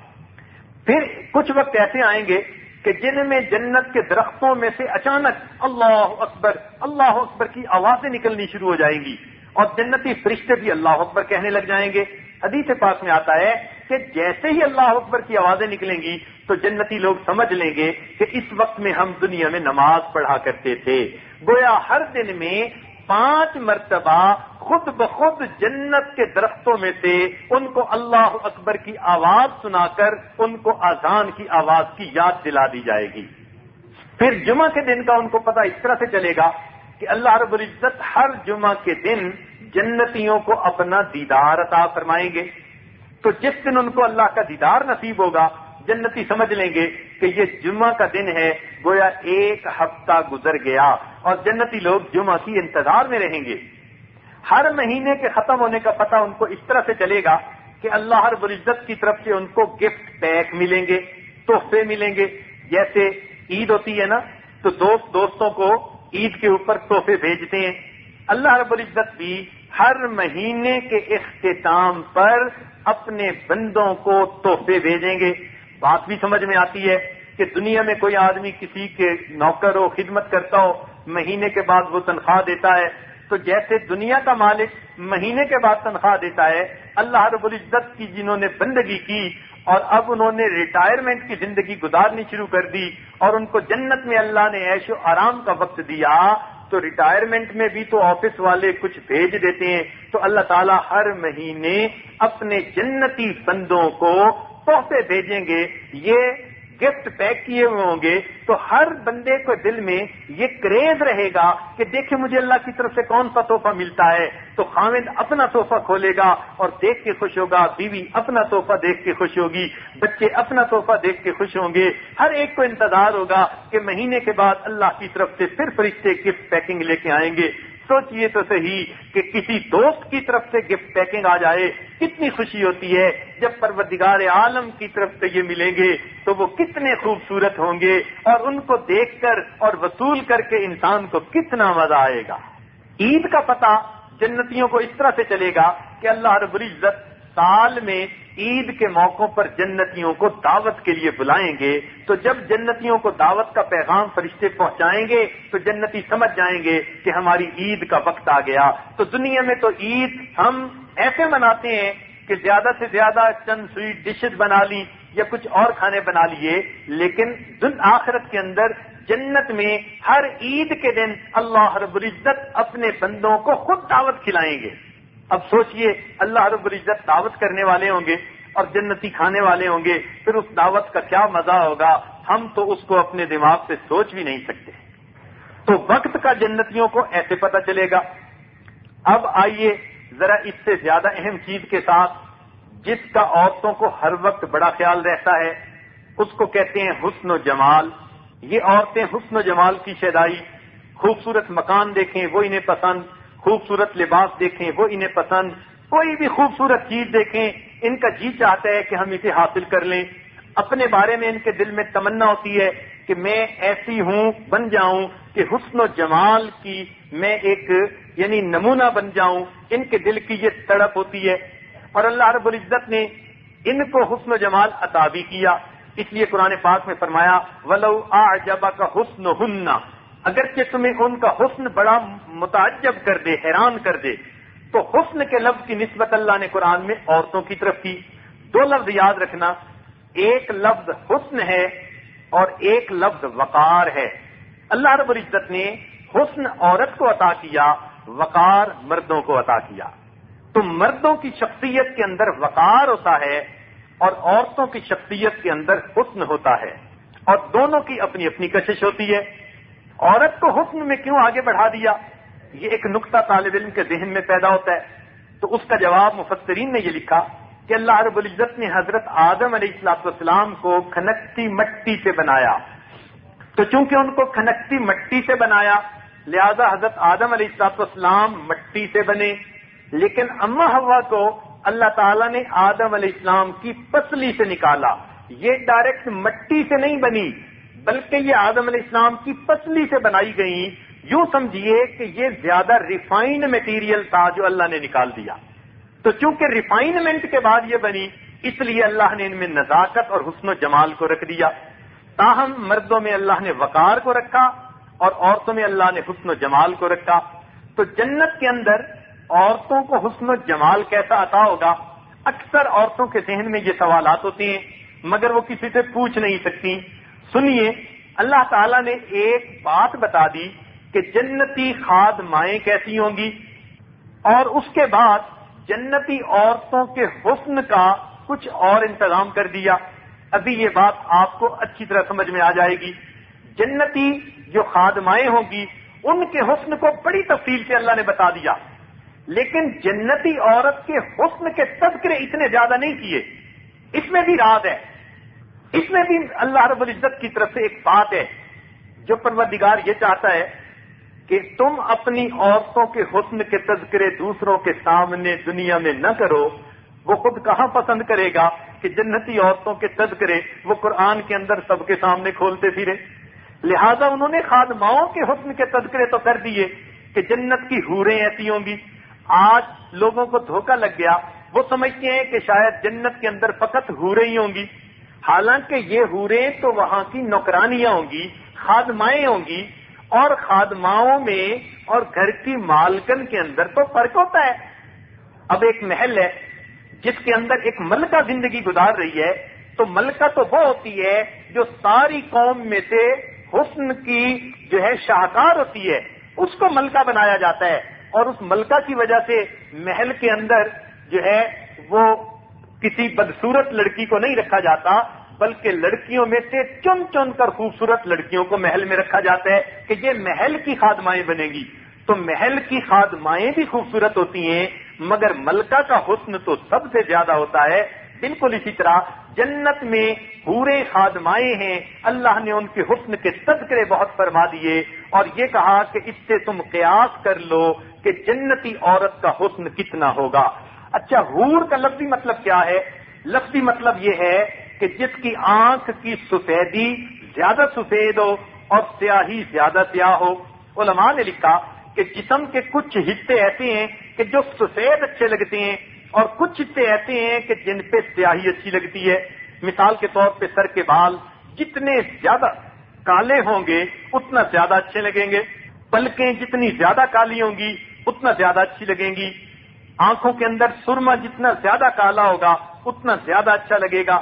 پھر کچھ وقت ایسے آئیں گے کہ جن میں جنت کے درختوں میں سے اچانک اللہ اکبر اللہ اکبر کی آوازیں نکلنی شروع ہو جائیں گی اور جنتی فرشتے بھی اللہ اکبر کہنے لگ جائیں گے۔ حدیث پاس میں آتا ہے کہ جیسے ہی اللہ اکبر کی آوازیں نکلیں گی تو جنتی لوگ سمجھ لیں گے کہ اس وقت میں ہم دنیا میں نماز پڑھا کرتے تھے۔ گویا ہر دن میں پانچ مرتبہ خود بخود جنت کے درختوں میں سے ان کو اللہ اکبر کی آواز سنا کر ان کو آزان کی آواز کی یاد دلا دی جائے گی۔ پھر جمعہ کے دن کا ان کو پتا اس طرح سے چلے گا کہ اللہ رب العزت ہر جمعہ کے دن جنتیوں کو اپنا دیدار عطا فرمائیں گے۔ تو جس دن ان کو اللہ کا دیدار نصیب ہوگا جنتی سمجھ لیں گے کہ یہ جمعہ کا دن ہے، گویا ایک ہفتہ گزر گیا اور جنتی لوگ جمعہ کی انتظار میں رہیں گے۔ ہر مہینے کے ختم ہونے کا پتہ ان کو اس طرح سے چلے گا کہ اللہ ہر العزت کی طرف سے ان کو گفٹ پیک ملیں گے، تحفے ملیں گے۔ جیسے عید ہوتی ہے نا، تو دوست دوستوں کو عید کے اوپر تحفے بھیجتے ہیں۔ اللہ رب العزت بھی ہر مہینے کے اختتام پر اپنے بندوں کو تحفے بھیجیں گے۔ بات بھی سمجھ میں آتی ہے کہ دنیا میں کوئی آدمی کسی کے نوکر ہو، خدمت کرتا ہو، مہینے کے بعد وہ تنخواہ دیتا ہے، تو جیسے دنیا کا مالک مہینے کے بعد تنخواہ دیتا ہے، اللہ رب العزت کی جنہوں نے بندگی کی اور اب انہوں نے ریٹائرمنٹ کی زندگی گزارنی شروع کر دی اور ان کو جنت میں اللہ نے عیش و آرام کا وقت دیا، تو ریٹائرمنٹ میں بھی تو آفس والے کچھ بھیج دیتے ہیں، تو اللہ تعالیٰ ہر مہینے اپنے جنتی بندوں کو تحفے بھیجیں گے، یہ گفٹ پیک کیے ہوئے ہوں گے۔ تو ہر بندے کو دل میں یہ کریز رہے گا کہ دیکھیں مجھے اللہ کی طرف سے کون سا تحفہ ملتا ہے۔ تو خامد اپنا تحفہ کھولے گا اور دیکھ کے خوش ہوگا، بیوی اپنا تحفہ دیکھ کے خوش ہوگی، بچے اپنا تحفہ دیکھ کے خوش ہوں گے۔ ہر ایک کو انتظار ہوگا کہ مہینے کے بعد اللہ کی طرف سے پھر فرشتے گفٹ پیکنگ لے کے آئیں گے۔ سوچئے تو صحیح کہ کسی دوست کی طرف سے گفٹ پیکنگ آ جائے، کتنی خوشی ہوتی ہے۔ جب پروردگار عالم کی طرف سے یہ ملیں گے تو وہ کتنے خوبصورت ہوں گے اور ان کو دیکھ کر اور وصول کر کے انسان کو کتنا مزہ آئے گا۔ عید کا پتہ جنتیوں کو اس طرح سے چلے گا کہ اللہ رب العزت سال میں عید کے موقعوں پر جنتیوں کو دعوت کے لیے بلائیں گے، تو جب جنتیوں کو دعوت کا پیغام فرشتے پہنچائیں گے، تو جنتی سمجھ جائیں گے کہ ہماری عید کا وقت آ گیا۔ تو دنیا میں تو عید ہم ایسے مناتے ہیں کہ زیادہ سے زیادہ چند سویٹ ڈشز بنا لی یا کچھ اور کھانے بنا لیے، لیکن دن آخرت کے اندر جنت میں ہر عید کے دن اللہ رب العزت اپنے بندوں کو خود دعوت کھلائیں گے۔ اب سوچئے، اللہ رب العزت دعوت کرنے والے ہوں گے اور جنتی کھانے والے ہوں گے، پھر اس دعوت کا کیا مزہ ہوگا؟ ہم تو اس کو اپنے دماغ سے سوچ بھی نہیں سکتے۔ تو وقت کا جنتیوں کو ایسے پتہ چلے گا۔ اب آئیے ذرا اس سے زیادہ اہم چیز کے ساتھ، جس کا عورتوں کو ہر وقت بڑا خیال رہتا ہے، اس کو کہتے ہیں حسن و جمال۔ یہ عورتیں حسن و جمال کی شیدائی، خوبصورت مکان دیکھیں، وہ انہیں پسند۔ خوبصورت لباس دیکھیں، وہ انہیں پسند۔ کوئی بھی خوبصورت چیز دیکھیں، ان کا جی چاہتا ہے کہ ہم اسے حاصل کر لیں۔ اپنے بارے میں ان کے دل میں تمنا ہوتی ہے کہ میں ایسی ہوں، بن جاؤں کہ حسن و جمال کی میں ایک یعنی نمونہ بن جاؤں۔ ان کے دل کی یہ تڑپ ہوتی ہے۔ اور اللہ رب العزت نے ان کو حسن و جمال عطا بھی کیا۔ اس لیے قرآن پاک میں فرمایا، ولو آ جبا کا حسن ہننا اگرچہ تمہیں ان کا حسن بڑا متعجب کر دے، حیران کر دے، تو حسن کے لفظ کی نسبت اللہ نے قرآن میں عورتوں کی طرف کی۔ دو لفظ یاد رکھنا، ایک لفظ حسن ہے اور ایک لفظ وقار ہے۔ اللہ رب العزت نے حسن عورت کو عطا کیا، وقار مردوں کو عطا کیا۔ تو مردوں کی شخصیت کے اندر وقار ہوتا ہے اور عورتوں کی شخصیت کے اندر حسن ہوتا ہے۔ اور دونوں کی اپنی اپنی کشش ہوتی ہے۔ عورت کو حکم میں کیوں آگے بڑھا دیا؟ یہ ایک نقطہ طالب علم کے ذہن میں پیدا ہوتا ہے۔ تو اس کا جواب مفسرین نے یہ لکھا کہ اللہ رب العزت نے حضرت آدم علیہ السلاط والسلام کو کھنکتی مٹی سے بنایا۔ تو چونکہ ان کو کھنکتی مٹی سے بنایا، لہذا حضرت آدم علیہ السلاط والسلام مٹی سے بنے۔ لیکن اما ہوا کو اللہ تعالیٰ نے آدم علیہ السلام کی پسلی سے نکالا۔ یہ ڈائریکٹ مٹی سے نہیں بنی بلکہ یہ آدم علیہ السلام کی پسلی سے بنائی گئی یوں سمجھیے کہ یہ زیادہ ریفائنڈ میٹیریل تھا جو اللہ نے نکال دیا۔ تو چونکہ ریفائنمنٹ کے بعد یہ بنی، اس لیے اللہ نے ان میں نزاکت اور حسن و جمال کو رکھ دیا۔ تاہم، مردوں میں اللہ نے وقار کو رکھا اور عورتوں میں اللہ نے حسن و جمال کو رکھا۔ تو جنت کے اندر عورتوں کو حسن و جمال کیسا عطا ہوگا؟ اکثر عورتوں کے ذہن میں یہ سوالات ہوتے ہیں، مگر وہ کسی سے پوچھ نہیں سکتی۔ سنیے، اللہ تعالیٰ نے ایک بات بتا دی کہ جنتی خاد مائیں کیسی ہوں گی۔ اور اس کے بعد جنتی عورتوں کے حسن کا کچھ اور انتظام کر دیا۔ ابھی یہ بات آپ کو اچھی طرح سمجھ میں آ جائے گی۔ جنتی جو خادمائیں ہوں گی، ان کے حسن کو بڑی تفصیل سے اللہ نے بتا دیا۔ لیکن جنتی عورت کے حسن کے تذکرے اتنے زیادہ نہیں کیے۔ اس میں بھی رات ہے۔ اس میں بھی اللہ رب العزت کی طرف سے ایک بات ہے، جو پروردگار یہ چاہتا ہے کہ تم اپنی عورتوں کے حسن کے تذکرے دوسروں کے سامنے دنیا میں نہ کرو، وہ خود کہاں پسند کرے گا کہ جنتی عورتوں کے تذکرے وہ قرآن کے اندر سب کے سامنے کھولتے پھرے؟ لہذا انہوں نے خادماؤں کے حسن کے تذکرے تو کر دیے کہ جنت کی حوریں ایسی ہوں گی۔ آج لوگوں کو دھوکہ لگ گیا، وہ سمجھتے ہیں کہ شاید جنت کے اندر فقط حوریں ہی ہوں گی۔ حالانکہ یہ حوریں تو وہاں کی نوکرانیاں ہوں گی، خادمائیں ہوں گی، اور خادماؤں میں اور گھر کی مالکن کے اندر تو فرق ہوتا ہے۔ اب ایک محل ہے، جس کے اندر ایک ملکہ زندگی گزار رہی ہے۔ تو ملکہ تو وہ ہوتی ہے جو ساری قوم میں سے حسن کی جو ہے شاہکار ہوتی ہے، اس کو ملکہ بنایا جاتا ہے۔ اور اس ملکہ کی وجہ سے محل کے اندر جو ہے وہ کسی بدسورت لڑکی کو نہیں رکھا جاتا، بلکہ لڑکیوں میں سے چن چن کر خوبصورت لڑکیوں کو محل میں رکھا جاتا ہے کہ یہ محل کی خادمائیں بنے گی۔ تو محل کی خادمائیں بھی خوبصورت ہوتی ہیں، مگر ملکہ کا حسن تو سب سے زیادہ ہوتا ہے۔ بالکل اسی طرح جنت میں پورے خادمائیں ہیں، اللہ نے ان کے حسن کے تذکرے بہت فرما دیے۔ اور یہ کہا کہ اس سے تم قیاس کر لو کہ جنتی عورت کا حسن کتنا ہوگا۔ اچھا حور کا لفظی مطلب کیا ہے؟ لفظی مطلب یہ ہے کہ جس کی آنکھ کی سفیدی زیادہ سفید ہو اور سیاہی زیادہ سیاہ ہو۔ علماء نے لکھا کہ جسم کے کچھ حصے ایسے ہیں کہ جو سفید اچھے لگتے ہیں اور کچھ حصے ایسے ہیں کہ جن پہ سیاہی اچھی لگتی ہے۔ مثال کے طور پہ سر کے بال جتنے زیادہ کالے ہوں گے، اتنا زیادہ اچھے لگیں گے۔ پلکیں جتنی زیادہ کالی ہوں گی، اتنا زیادہ اچھی لگیں گی۔ آنکھوں کے اندر سرما جتنا زیادہ کالا ہوگا، اتنا زیادہ اچھا لگے گا۔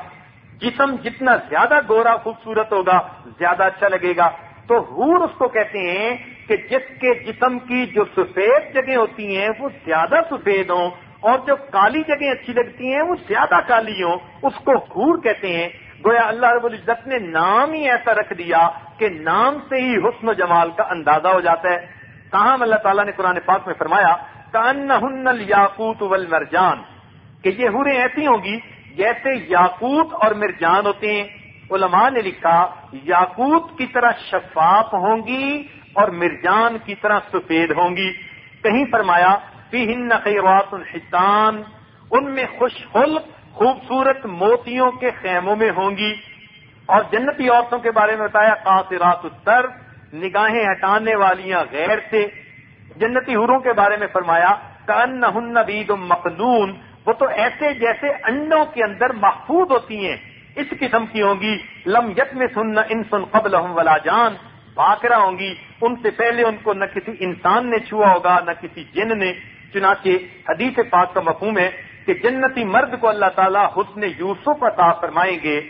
جسم جتنا زیادہ گورا خوبصورت ہوگا، زیادہ اچھا لگے گا۔ تو حور اس کو کہتے ہیں کہ جس کے جسم کی جو سفید جگہ ہوتی ہیں، وہ زیادہ سفید ہوں اور جو کالی جگہ اچھی لگتی ہیں، وہ زیادہ کالی ہوں۔ اس کو حور کہتے ہیں۔ گویا اللہ رب العزت نے نام ہی ایسا رکھ دیا کہ نام سے ہی حسن و جمال کا اندازہ ہو جاتا ہے۔ کہاں اللہ تعالیٰ نے قرآن پاک میں فرمایا کان ہن یاقوت ول مرجان کہ یہ ہورے ایسی ہوں گی جیسے یاقوت اور مرجان ہوتے ہیں۔ علماء نے لکھا، یاقوت کی طرح شفاف ہوں گی اور مرجان کی طرح سفید ہوں گی۔ کہیں فرمایا فی ہن خیرات الحسان ان میں خوش خلق، خوبصورت موتیوں کے خیموں میں ہوں گی۔ اور جنتی عورتوں کے بارے میں بتایا، قاصرات الطر نگاہیں ہٹانے والیاں غیر سے جنتی حوروں کے بارے میں فرمایا کن ہن بید مقدون وہ تو ایسے جیسے انڈوں کے اندر محفوظ ہوتی ہیں۔ اس قسم کی ہوں گی، لم یت میں سن ان سن قبل ولا جان۔ باقرا ہوں گی، ان سے پہلے ان کو نہ کسی انسان نے چھوا ہوگا، نہ کسی جن نے۔ چنانچہ حدیث پاک کا مفہوم ہے کہ جنتی مرد کو اللہ تعالیٰ حسن یوسف عطا فرمائیں گے۔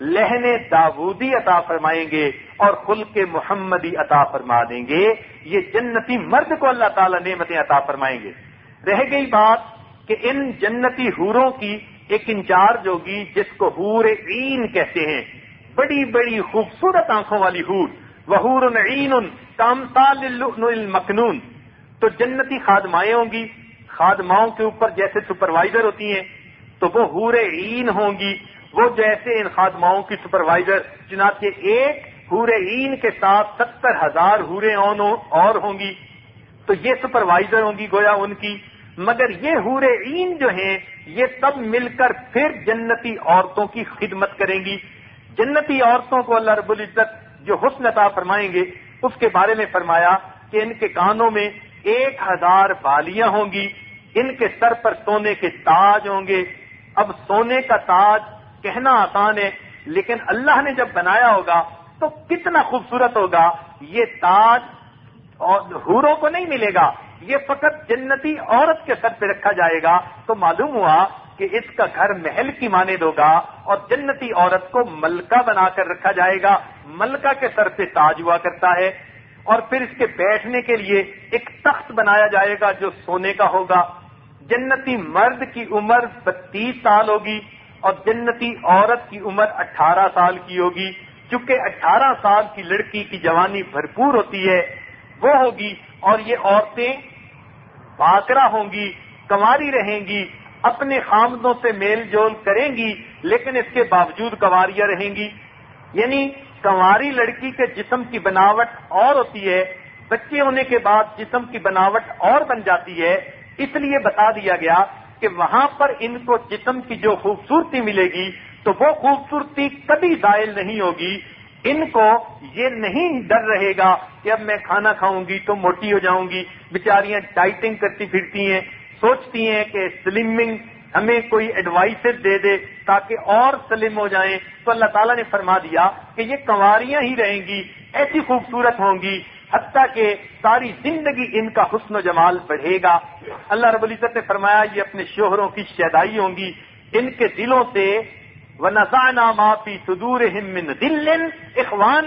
لہن داودی عطا فرمائیں گے اور خلق محمدی عطا فرما دیں گے۔ یہ جنتی مرد کو اللہ تعالیٰ نعمتیں عطا فرمائیں گے۔ رہ گئی بات کہ ان جنتی حوروں کی ایک انچارج ہوگی جس کو حور عین کہتے ہیں۔ بڑی بڑی خوبصورت آنکھوں والی حور۔ وحور عین کامتال المکنون۔ تو جنتی خادمائیں ہوں گی۔ خادماؤں کے اوپر جیسے سپروائزر ہوتی ہیں، تو وہ حور عین ہوں گی۔ وہ جیسے ان خادماؤں کی سپروائزر چنانچہ ایک حور عین کے ساتھ ستر ہزار حوریں اور ہوں گی۔ تو یہ سپروائزر ہوں گی گویا ان کی۔ مگر یہ حور عین جو ہیں، یہ سب مل کر پھر جنتی عورتوں کی خدمت کریں گی۔ جنتی عورتوں کو اللہ رب العزت جو حسن عطا فرمائیں گے، اس کے بارے میں فرمایا کہ ان کے کانوں میں ایک ہزار بالیاں ہوں گی۔ ان کے سر پر سونے کے تاج ہوں گے۔ اب سونے کا تاج کہنا آسان ہے، لیکن اللہ نے جب بنایا ہوگا تو کتنا خوبصورت ہوگا۔ یہ تاج اور حوروں کو نہیں ملے گا، یہ فقط جنتی عورت کے سر پہ رکھا جائے گا۔ تو معلوم ہوا کہ اس کا گھر محل کی مانند ہوگا اور جنتی عورت کو ملکہ بنا کر رکھا جائے گا۔ ملکہ کے سر پہ تاج ہوا کرتا ہے اور پھر اس کے بیٹھنے کے لیے ایک تخت بنایا جائے گا جو سونے کا ہوگا۔ جنتی مرد کی عمر بتیس سال ہوگی۔ اور جنتی عورت کی عمر اٹھارہ سال کی ہوگی۔ چونکہ اٹھارہ سال کی لڑکی کی جوانی بھرپور ہوتی ہے، وہ ہوگی اور یہ عورتیں باکرا ہوں گی، کماری رہیں گی، اپنے خامدوں سے میل جول کریں گی، لیکن اس کے باوجود کنواریاں رہیں گی۔ یعنی کنواری لڑکی کے جسم کی بناوٹ اور ہوتی ہے، بچے ہونے کے بعد جسم کی بناوٹ اور بن جاتی ہے۔ اس لیے بتا دیا گیا کہ وہاں پر ان کو جسم کی جو خوبصورتی ملے گی تو وہ خوبصورتی کبھی زائل نہیں ہوگی۔ ان کو یہ نہیں ڈر رہے گا کہ اب میں کھانا کھاؤں گی تو موٹی ہو جاؤں گی۔ بیچاریاں ڈائٹنگ کرتی پھرتی ہیں، سوچتی ہیں کہ سلمنگ ہمیں کوئی ایڈوائسز دے دے تاکہ اور سلم ہو جائیں۔ تو اللہ تعالیٰ نے فرما دیا کہ یہ کنواریاں ہی رہیں گی، ایسی خوبصورت ہوں گی۔ حتیٰ کہ ساری زندگی ان کا حسن و جمال بڑھے گا۔ اللہ رب العزت نے فرمایا، یہ اپنے شوہروں کی شیدائی ہوں گی۔ ان کے دلوں سے وہ نسانہ معافی سدور دل اخوان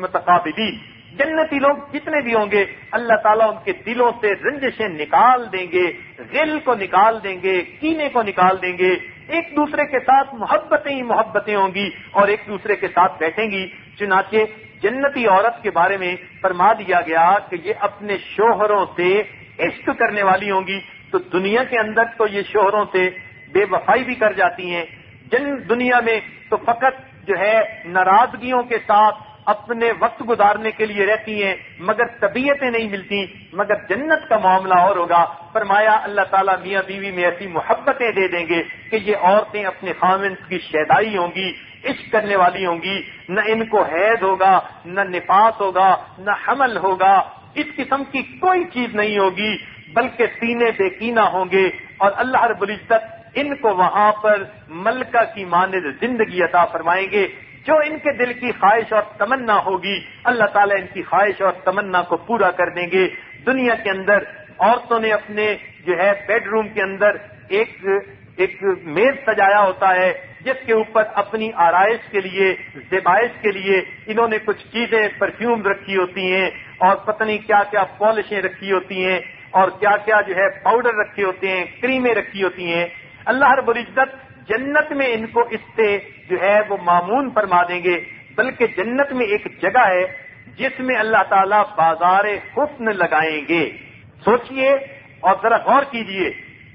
متقابلی جنتی لوگ جتنے بھی ہوں گے، اللہ تعالیٰ ان کے دلوں سے رنجشیں نکال دیں گے، غل کو نکال دیں گے، کینے کو نکال دیں گے۔ ایک دوسرے کے ساتھ محبتیں ہی محبتیں ہوں گی اور ایک دوسرے کے ساتھ بیٹھیں گی۔ چنانچہ جنتی عورت کے بارے میں فرما دیا گیا کہ یہ اپنے شوہروں سے عشق کرنے والی ہوں گی۔ تو دنیا کے اندر تو یہ شوہروں سے بے وفائی بھی کر جاتی ہیں۔ جن دنیا میں تو فقط جو ہے ناراضگیوں کے ساتھ اپنے وقت گزارنے کے لیے رہتی ہیں، مگر طبیعتیں نہیں ملتی، مگر جنت کا معاملہ اور ہوگا۔ فرمایا، اللہ تعالیٰ میاں بیوی میں ایسی محبتیں دے دیں گے کہ یہ عورتیں اپنے خامن کی شیدائی ہوں گی، عشق کرنے والی ہوں گی۔ نہ ان کو حید ہوگا، نہ نفاس ہوگا، نہ حمل ہوگا۔ اس قسم کی کوئی چیز نہیں ہوگی، بلکہ سینے بے کینا ہوں گے۔ اور اللہ رب العزت ان کو وہاں پر ملکہ کی ماند زندگی عطا فرمائیں گے۔ جو ان کے دل کی خواہش اور تمنا ہوگی، اللہ تعالیٰ ان کی خواہش اور تمنا کو پورا کر دیں گے۔ دنیا کے اندر عورتوں نے اپنے جو ہے بیڈ روم کے اندر ایک ایک میز سجایا ہوتا ہے، جس کے اوپر اپنی آرائش کے لیے، زیبائش کے لیے انہوں نے کچھ چیزیں پرفیوم رکھی ہوتی ہیں اور پتنی کیا کیا پالشیں رکھی ہوتی ہیں اور کیا کیا جو ہے پاؤڈر رکھے ہوتے ہیں کریمیں رکھی ہوتی ہیں۔ اللہ رب العزت جنت میں ان کو اس سے جو ہے وہ معمون فرما دیں گے، بلکہ جنت میں ایک جگہ ہے جس میں اللہ تعالیٰ بازار حسن لگائیں گے۔ سوچئے اور ذرا غور کیجیے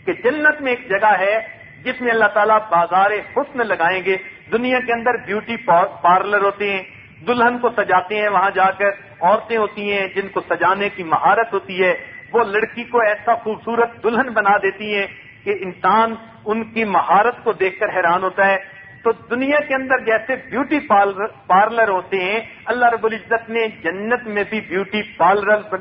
کہ جنت میں ایک جگہ ہے جس میں اللہ تعالیٰ بازار حسن لگائیں گے۔ دنیا کے اندر بیوٹی پارلر ہوتے ہیں، دلہن کو سجاتے ہیں وہاں جا کر، عورتیں ہوتی ہیں جن کو سجانے کی مہارت ہوتی ہے۔ وہ لڑکی کو ایسا خوبصورت دلہن بنا دیتی ہیں کہ انسان ان کی مہارت کو دیکھ کر حیران ہوتا ہے۔ تو دنیا کے اندر جیسے بیوٹی پارلر ہوتے ہیں، اللہ رب العزت نے جنت میں بھی بیوٹی پارلر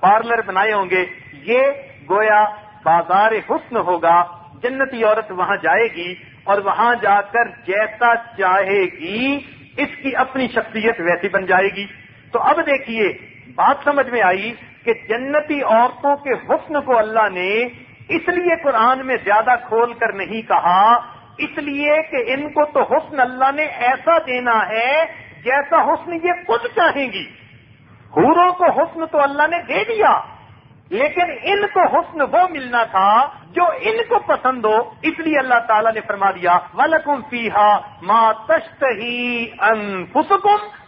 پارلر بنائے ہوں گے۔ یہ گویا بازار حسن ہوگا۔ جنتی عورت وہاں جائے گی اور وہاں جا کر جیسا چاہے گی، اس کی اپنی شخصیت ویسی بن جائے گی۔ تو اب دیکھیے، بات سمجھ میں آئی کہ جنتی عورتوں کے حسن کو اللہ نے اس لیے قرآن میں زیادہ کھول کر نہیں کہا، اس لیے کہ ان کو تو حسن اللہ نے ایسا دینا ہے جیسا حسن یہ خود چاہیں گی۔ حوروں کو حسن تو اللہ نے دے دیا، لیکن ان کو حسن وہ ملنا تھا جو ان کو پسند ہو۔ اس لیے اللہ تعالیٰ نے فرما دیا ولکم فیحا ماں تشت ہی ان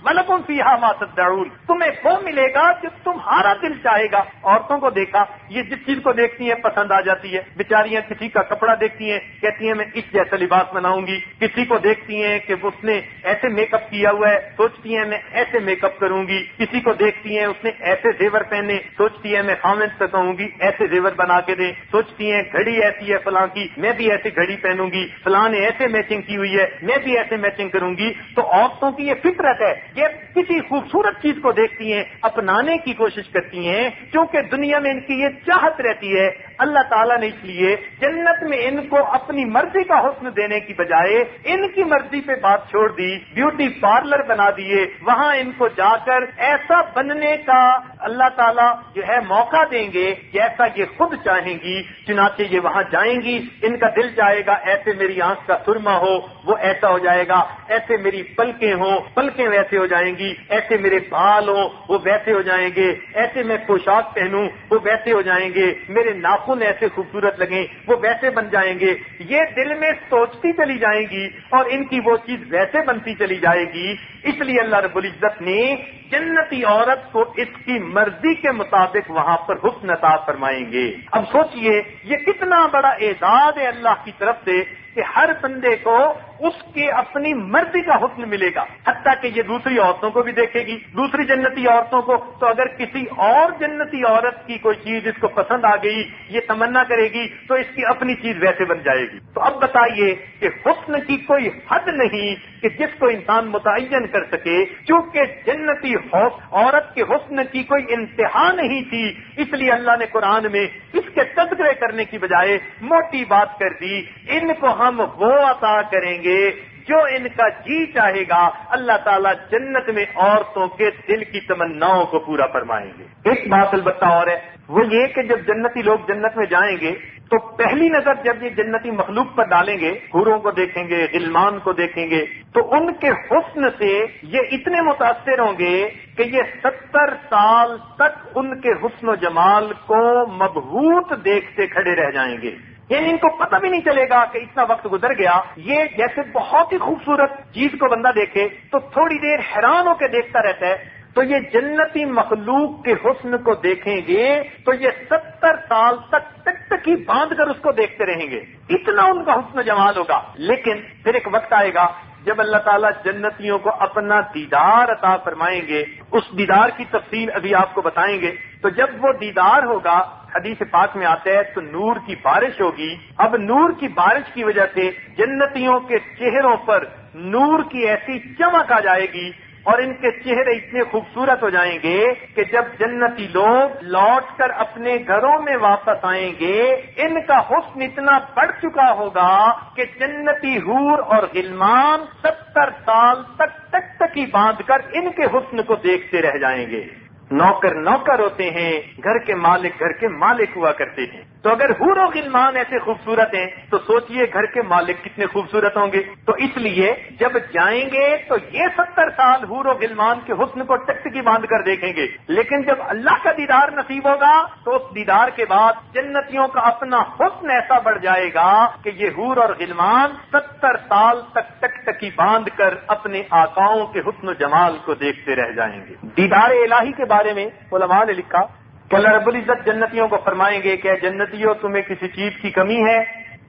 ولکم فیحا ماں تدعون۔ تمہیں وہ ملے گا جو تمہارا دل چاہے گا۔ عورتوں کو دیکھا، یہ جس چیز کو دیکھتی ہیں پسند آ جاتی ہے۔ بیچاریاں کسی کا کپڑا دیکھتی ہیں، کہتی ہیں، میں اس جیسا لباس بناؤں گی۔ کسی کو دیکھتی ہیں کہ اس نے ایسے میک اپ کیا ہوا ہے، سوچتی ہیں، میں ایسے میک اپ کروں گی۔ کسی کو دیکھتی ہیں، اس نے ایسے زیور پہنے۔ سوچتی ہے میں خامن سے کہوں گی، ایسے زیور بنا کے دیں۔ سوچتی ہیں، گھڑی ایسی ہے فلاں کی، میں بھی ایسی گھڑی پہنوں گی۔ فلاں نے ایسے میچنگ کی ہوئی ہے، میں بھی ایسے میچنگ کروں گی۔ تو عورتوں کی یہ فطرت ہے یہ کسی خوبصورت چیز کو دیکھتی ہیں، اپنانے کی کوشش کرتی ہیں، کیونکہ دنیا میں ان کی یہ چاہت رہتی ہے اللہ تعالیٰ نے اس لیے جنت میں ان کو اپنی مرضی کا حسن دینے کی بجائے ان کی مرضی پہ بات چھوڑ دی بیوٹی پارلر بنا دیے، وہاں ان کو جا کر ایسا بننے کا اللہ تعالیٰ جو ہے موقع دیں گے جیسا یہ خود چاہیں گی، چنانچہ یہ وہاں جائیں گی، ان کا دل چاہے گا ایسے میری آنکھ کا سرما ہو، وہ ایسا ہو جائے گا، ایسے میری پلکیں ہوں، پلکیں ویسے ہو جائیں گی، ایسے میرے بال ہوں، وہ ویسے ہو جائیں گے، ایسے میں پوشاک پہنوں، وہ ویسے ہو جائیں گے، میرے ناخن ایسے خوبصورت لگیں، وہ ویسے بن جائیں گے۔ یہ دل میں سوچتی چلی جائیں گی اور ان کی وہ چیز ویسے بنتی چلی جائے گی۔ اس لیے اللہ رب العزت نے جنتی عورت کو اس کی مرضی کے مطابق وہاں پر حسن عطا فرمائیں گے۔ اب سوچئے، یہ کتنا بڑا اعداد ہے اللہ کی طرف سے۔ کہ ہر بندے کو اس کے اپنی مرضی کا حکم ملے گا۔ حتیٰ کہ یہ دوسری عورتوں کو بھی دیکھے گی، دوسری جنتی عورتوں کو۔ تو اگر کسی اور جنتی عورت کی کوئی چیز اس کو پسند آ گئی، یہ تمنا کرے گی، تو اس کی اپنی چیز ویسے بن جائے گی۔ تو اب بتائیے کہ حسن کی کوئی حد نہیں کہ جس کو انسان متعین کر سکے کیونکہ جنتی عورت کے حسن کی کوئی انتہا نہیں تھی، اس لیے اللہ نے قرآن میں اس کے تذکرے کرنے کی بجائے موٹی بات کر دی، ان کو ہم ہم وہ عطا کریں گے جو ان کا جی چاہے گا، اللہ تعالیٰ جنت میں عورتوں کے دل کی تمناؤں کو پورا فرمائیں گے۔ ایک بات البتہ اور ہے، وہ یہ کہ جب جنتی لوگ جنت میں جائیں گے، تو پہلی نظر جب یہ جنتی مخلوق پر ڈالیں گے حوروں کو دیکھیں گے، غلمان کو دیکھیں گے، تو ان کے حسن سے یہ اتنے متاثر ہوں گے کہ یہ ستر سال تک ان کے حسن و جمال کو مبہوت دیکھتے کھڑے رہ جائیں گے۔ یعنی ان کو پتہ بھی نہیں چلے گا کہ اتنا وقت گزر گیا۔ یہ جیسے بہت ہی خوبصورت چیز کو بندہ دیکھے تو تھوڑی دیر حیران ہو کے دیکھتا رہتا ہے۔ تو یہ جنتی مخلوق کے حسن کو دیکھیں گے تو یہ ستر سال تک تک تک ہی باندھ کر اس کو دیکھتے رہیں گے۔ اتنا ان کا حسن جمال ہوگا۔ لیکن پھر ایک وقت آئے گا جب اللہ تعالیٰ جنتیوں کو اپنا دیدار عطا فرمائیں گے۔ اس دیدار کی تفصیل ابھی آپ کو بتائیں گے۔ تو جب وہ دیدار ہوگا، حدیث پاک میں آتا ہے، تو نور کی بارش ہوگی۔ اب نور کی بارش کی وجہ سے جنتیوں کے چہروں پر نور کی ایسی چمک آ جائے گی اور ان کے چہرے اتنے خوبصورت ہو جائیں گے کہ جب جنتی لوگ لوٹ کر اپنے گھروں میں واپس آئیں گے، ان کا حسن اتنا بڑھ چکا ہوگا کہ جنتی حور اور غلمان ستر سال تک تک تک ہی باندھ کر ان کے حسن کو دیکھتے رہ جائیں گے۔ نوکر نوکر ہوتے ہیں گھر کے مالک گھر کے مالک ہوا کرتے ہیں۔ تو اگر حور و غلمان ایسے خوبصورت ہیں، تو سوچئے گھر کے مالک کتنے خوبصورت ہوں گے۔ تو اس لیے جب جائیں گے، تو یہ ستر سال حور و غلمان کے حسن کو ٹکٹ کی باندھ کر دیکھیں گے۔ لیکن جب اللہ کا دیدار نصیب ہوگا، تو اس دیدار کے بعد جنتیوں کا اپنا حسن ایسا بڑھ جائے گا کہ یہ حور اور غلمان ستر سال تک ٹک ٹکی باندھ کر اپنے آقاؤں کے حسن و جمال کو دیکھتے رہ جائیں گے۔ دیدار الہی کے بارے میں علماء نے لکھا کہ اللہ رب العزت جنتیوں کو فرمائیں گے کہ جنتیوں، تمہیں کسی چیز کی کمی ہے؟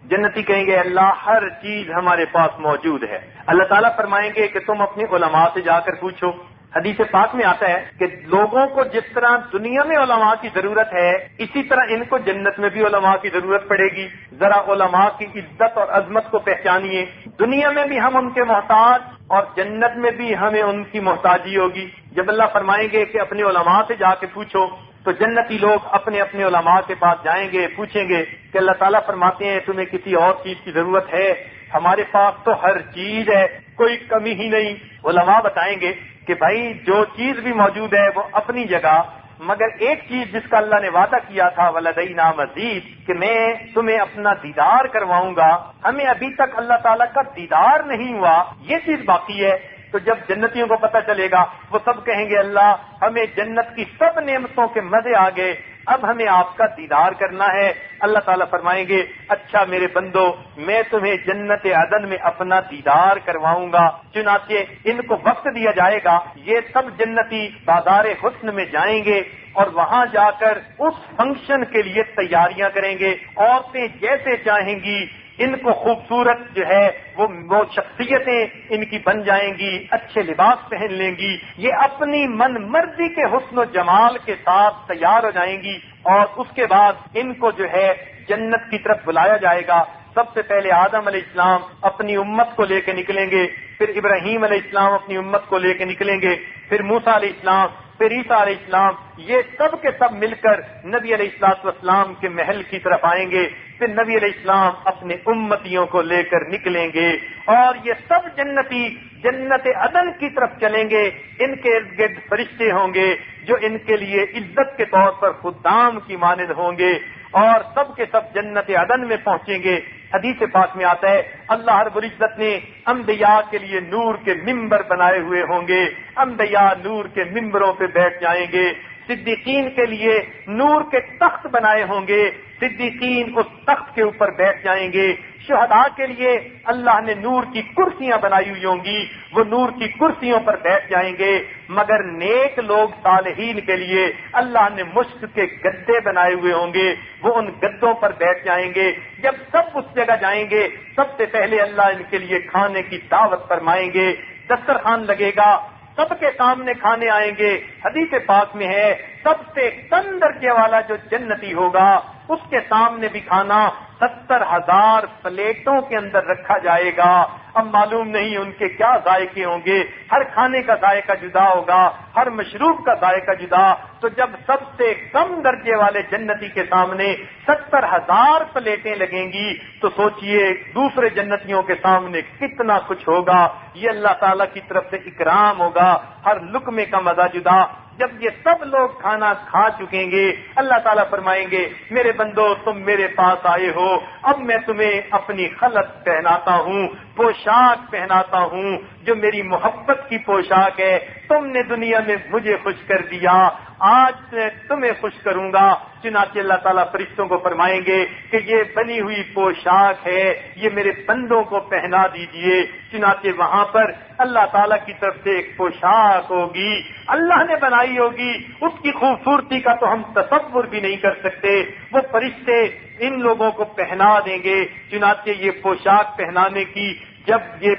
جنتی کہیں گے، اللہ، ہر چیز ہمارے پاس موجود ہے۔ اللہ تعالیٰ فرمائیں گے کہ تم اپنے علماء سے جا کر پوچھو۔ حدیث پاک میں آتا ہے کہ لوگوں کو جس طرح دنیا میں علماء کی ضرورت ہے، اسی طرح ان کو جنت میں بھی علماء کی ضرورت پڑے گی۔ ذرا علماء کی عزت اور عظمت کو پہچانیے۔ دنیا میں بھی ہم ان کے محتاج اور جنت میں بھی ہمیں ان کی محتاجی ہوگی۔ جب اللہ فرمائیں گے کہ اپنے علماء سے جا کے پوچھو تو جنتی لوگ اپنے اپنے علماء کے پاس جائیں گے، پوچھیں گے کہ اللہ تعالیٰ فرماتے ہیں، تمہیں کسی اور چیز کی ضرورت ہے؟ ہمارے پاس تو ہر چیز ہے، کوئی کمی ہی نہیں۔ علماء بتائیں گے کہ بھائی، جو چیز بھی موجود ہے وہ اپنی جگہ، مگر ایک چیز جس کا اللہ نے وعدہ کیا تھا ولدئی نام مزید کہ میں تمہیں اپنا دیدار کرواؤں گا۔ ہمیں ابھی تک اللہ تعالیٰ کا دیدار نہیں ہوا، یہ چیز باقی ہے۔ تو جب جنتیوں کو پتہ چلے گا، وہ سب کہیں گے، اللہ، ہمیں جنت کی سب نعمتوں کے مزے آ گئے، اب ہمیں آپ کا دیدار کرنا ہے۔ اللہ تعالیٰ فرمائیں گے اچھا میرے بندو، میں تمہیں جنت عدن میں اپنا دیدار کرواؤں گا۔ چنانچہ ان کو وقت دیا جائے گا، یہ سب جنتی بازار حسن میں جائیں گے اور وہاں جا کر اس فنکشن کے لیے تیاریاں کریں گے۔ عورتیں جیسے چاہیں گی ان کو خوبصورت جو ہے وہ شخصیتیں ان کی بن جائیں گی، اچھے لباس پہن لیں گی، یہ اپنی من مرضی کے حسن و جمال کے ساتھ تیار ہو جائیں گی اور اس کے بعد ان کو جو ہے جنت کی طرف بلایا جائے گا۔ سب سے پہلے آدم علیہ السلام اپنی امت کو لے کے نکلیں گے، پھر ابراہیم علیہ السلام اپنی امت کو لے کے نکلیں گے، پھر موسا علیہ السلام پھر عیسیٰ علیہ السلام یہ سب کے سب مل کر نبی علیہ السلاط والسلام کے محل کی طرف آئیں گے، پھر نبی علیہ السلام اپنے امتیوں کو لے کر نکلیں گے اور یہ سب جنتی جنت عدن کی طرف چلیں گے۔ ان کے ارد گرد فرشتے ہوں گے جو ان کے لیے عزت کے طور پر خدام کی مانند ہوں گے اور سب کے سب جنت عدن میں پہنچیں گے۔ حدیث پاک میں آتا ہے، اللہ رب العزت نے انبیاء کے لیے نور کے ممبر بنائے ہوئے ہوں گے۔ انبیاء نور کے ممبروں پہ بیٹھ جائیں گے۔ صدیقین کے لیے نور کے تخت بنائے ہوں گے۔ صدیقین اس تخت کے اوپر بیٹھ جائیں گے۔ شہداء کے لیے اللہ نے نور کی کرسیاں بنائی ہوئی ہوں گی۔ وہ نور کی کرسیوں پر بیٹھ جائیں گے۔ مگر نیک لوگ صالحین کے لیے اللہ نے مشق کے گدے بنائے ہوئے ہوں گے۔ وہ ان گدوں پر بیٹھ جائیں گے۔ جب سب اس جگہ جائیں گے، سب سے پہلے اللہ ان کے لیے کھانے کی دعوت فرمائیں گے۔ دسترخوان لگے گا۔ سب کے سامنے کھانے آئیں گے۔ حدیث پاک میں ہے، سب سے کم درجے والا جو جنتی ہوگا، اس کے سامنے بھی کھانا ستر ہزار پلیٹوں کے اندر رکھا جائے گا۔ اب معلوم نہیں ان کے کیا ذائقے ہوں گے۔ ہر کھانے کا ذائقہ جدا ہوگا، ہر مشروب کا ذائقہ جدا۔ تو جب سب سے کم درجے والے جنتی کے سامنے ستر ہزار پلیٹیں لگیں گی، تو سوچئے دوسرے جنتیوں کے سامنے کتنا کچھ ہوگا۔ یہ اللہ تعالی کی طرف سے اکرام ہوگا۔ ہر لکمے کا مزہ جدا۔ جب یہ سب لوگ کھانا کھا چکیں گے، اللہ تعالیٰ فرمائیں گے، میرے بندو، تم میرے پاس آئے ہو، اب میں تمہیں اپنی خلط پہناتا ہوں، پوشاک پہناتا ہوں، جو میری محبت کی پوشاک ہے، تم نے دنیا میں مجھے خوش کر دیا آج سے تمہیں خوش کروں گا۔ چنانچہ اللہ تعالیٰ فرشتوں کو فرمائیں گے کہ یہ بنی ہوئی پوشاک ہے، یہ میرے بندوں کو پہنا دیجیے۔ چنانچہ وہاں پر اللہ تعالیٰ کی طرف سے ایک پوشاک ہوگی، اللہ نے بنائی ہوگی۔ اس کی خوبصورتی کا تو ہم تصور بھی نہیں کر سکتے۔ وہ فرشتے ان لوگوں کو پہنا دیں گے۔ چنانچہ یہ پوشاک پہنانے کی جب یہ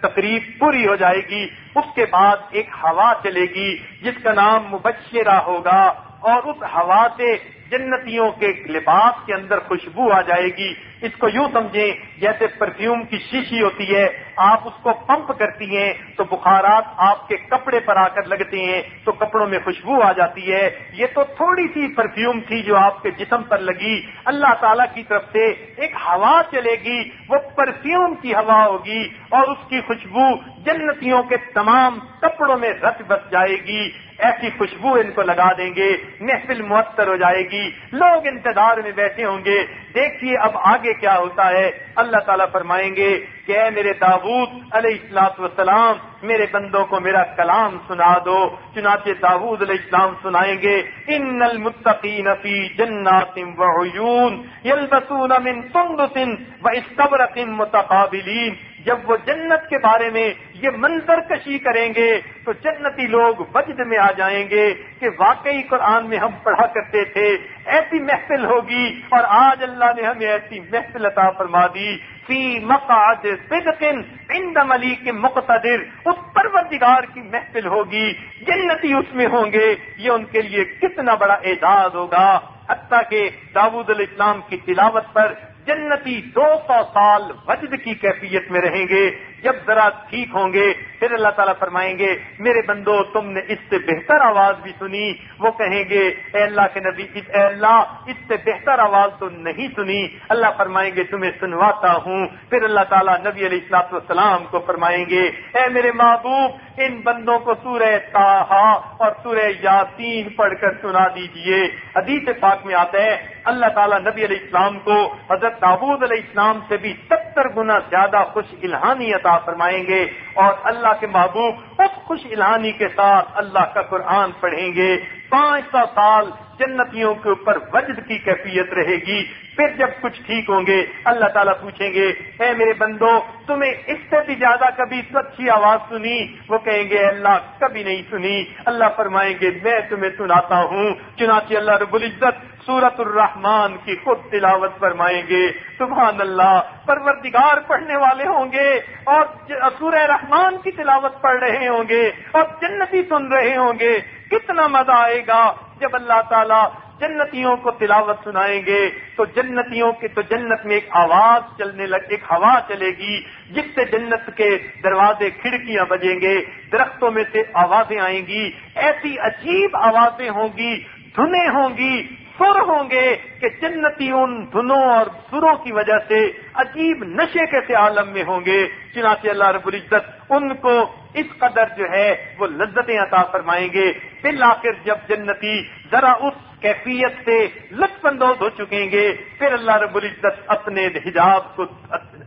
تقریب پوری ہو جائے گی، اس کے بعد ایک ہوا چلے گی، جس کا نام مبشرہ ہوگا، اور اس ہوا سے جنتیوں کے لباس کے اندر خوشبو آ جائے گی۔ اس کو یوں سمجھیں جیسے پرفیوم کی شیشی ہوتی ہے، آپ اس کو پمپ کرتی ہیں تو بخارات آپ کے کپڑے پر آ کر لگتے ہیں تو کپڑوں میں خوشبو آ جاتی ہے۔ یہ تو تھوڑی سی پرفیوم تھی جو آپ کے جسم پر لگی۔ اللہ تعالیٰ کی طرف سے ایک ہوا چلے گی، وہ پرفیوم کی ہوا ہوگی اور اس کی خوشبو جنتیوں کے تمام کپڑوں میں رت بس جائے گی۔ ایسی خوشبو ان کو لگا دیں گے، محفل معطر ہو جائے گی، لوگ انتظار میں بیٹھے ہوں گے۔ دیکھیے اب آگے کیا ہوتا ہے۔ اللہ تعالیٰ فرمائیں گے کہ اے میرے داود علیہ السلاط وسلام میرے بندوں کو میرا کلام سنا دو۔ چنانچہ داود علیہ السلام سنائیں گے، ان المتقین فی جنات وعیون یلبسون من سندس و استبرق متقابلین۔ جب وہ جنت کے بارے میں یہ منظر کشی کریں گے، تو جنتی لوگ وجد میں آ جائیں گے کہ واقعی قرآن میں ہم پڑھا کرتے تھے، ایسی محفل ہوگی اور آج اللہ نے ہمیں ایسی محفل عطا فرما دی۔ فی مقعد صدقن عند ملیک مقتدر۔ اس پروردگار کی محفل ہوگی، جنتی اس میں ہوں گے۔ یہ ان کے لیے کتنا بڑا اعزاز ہوگا۔ حتیٰ کہ داود علیہ السلام کی تلاوت پر جنتی دو سو سال وجد کی کیفیت میں رہیں گے۔ جب ذرا ٹھیک ہوں گے، پھر اللہ تعالیٰ فرمائیں گے، میرے بندو، تم نے اس سے بہتر آواز بھی سنی۔ وہ کہیں گے، اے اللہ کے نبی اے اللہ، اس سے بہتر آواز تو نہیں سنی۔ اللہ فرمائیں گے، تمہیں سنواتا ہوں۔ پھر اللہ تعالیٰ نبی علیہ السلاط والسلام کو فرمائیں گے، اے میرے محبوب، ان بندوں کو سورہ تاہا اور سورہ یاسین پڑھ کر سنا دیجیے۔ حدیث پاک میں آتا ہے، اللہ تعالیٰ نبی علیہ السلام کو حضرت داود علیہ السلام سے بھی ستر گنا زیادہ خوش الہانی عطا فرمائیں گے اور اللہ کے محبوب اس خوش الہانی کے ساتھ اللہ کا قرآن پڑھیں گے۔ پانچ سو سال جنتیوں کے اوپر وجد کی کیفیت رہے گی۔ پھر جب کچھ ٹھیک ہوں گے، اللہ تعالیٰ پوچھیں گے، اے میرے بندو، تمہیں اس سے بھی زیادہ کبھی سچی آواز سنی؟ وہ کہیں گے، اللہ کبھی نہیں سنی۔ اللہ فرمائیں گے، میں تمہیں سناتا ہوں، چنانچہ اللہ رب العزت سورت الرحمان کی خود تلاوت فرمائیں گے۔ سبحان اللہ، پروردگار پڑھنے والے ہوں گے اور سورہ رحمان کی تلاوت پڑھ رہے ہوں گے اور جنتی سن رہے ہوں گے۔ کتنا مزہ آئے گا۔ جب اللہ تعالیٰ جنتیوں کو تلاوت سنائیں گے، تو جنتیوں کے تو جنت میں ایک آواز چلنے لگ، ایک ہوا چلے گی، جس سے جنت کے دروازے کھڑکیاں بجیں گے۔ درختوں میں سے آوازیں آئیں گی۔ ایسی عجیب آوازیں ہوں گی، دھنیں ہوں گی۔ سر ہوں گے کہ جنتی ان دھنوں اور سروں کی وجہ سے عجیب نشے کے عالم میں ہوں گے۔ چنانچہ اللہ رب العزت ان کو اس قدر جو ہے وہ لذتیں عطا فرمائیں گے۔ پھر آخر جب جنتی ذرا اس کیفیت سے لطف اندوز ہو چکیں گے، پھر اللہ رب العزت اپنے حجاب کو،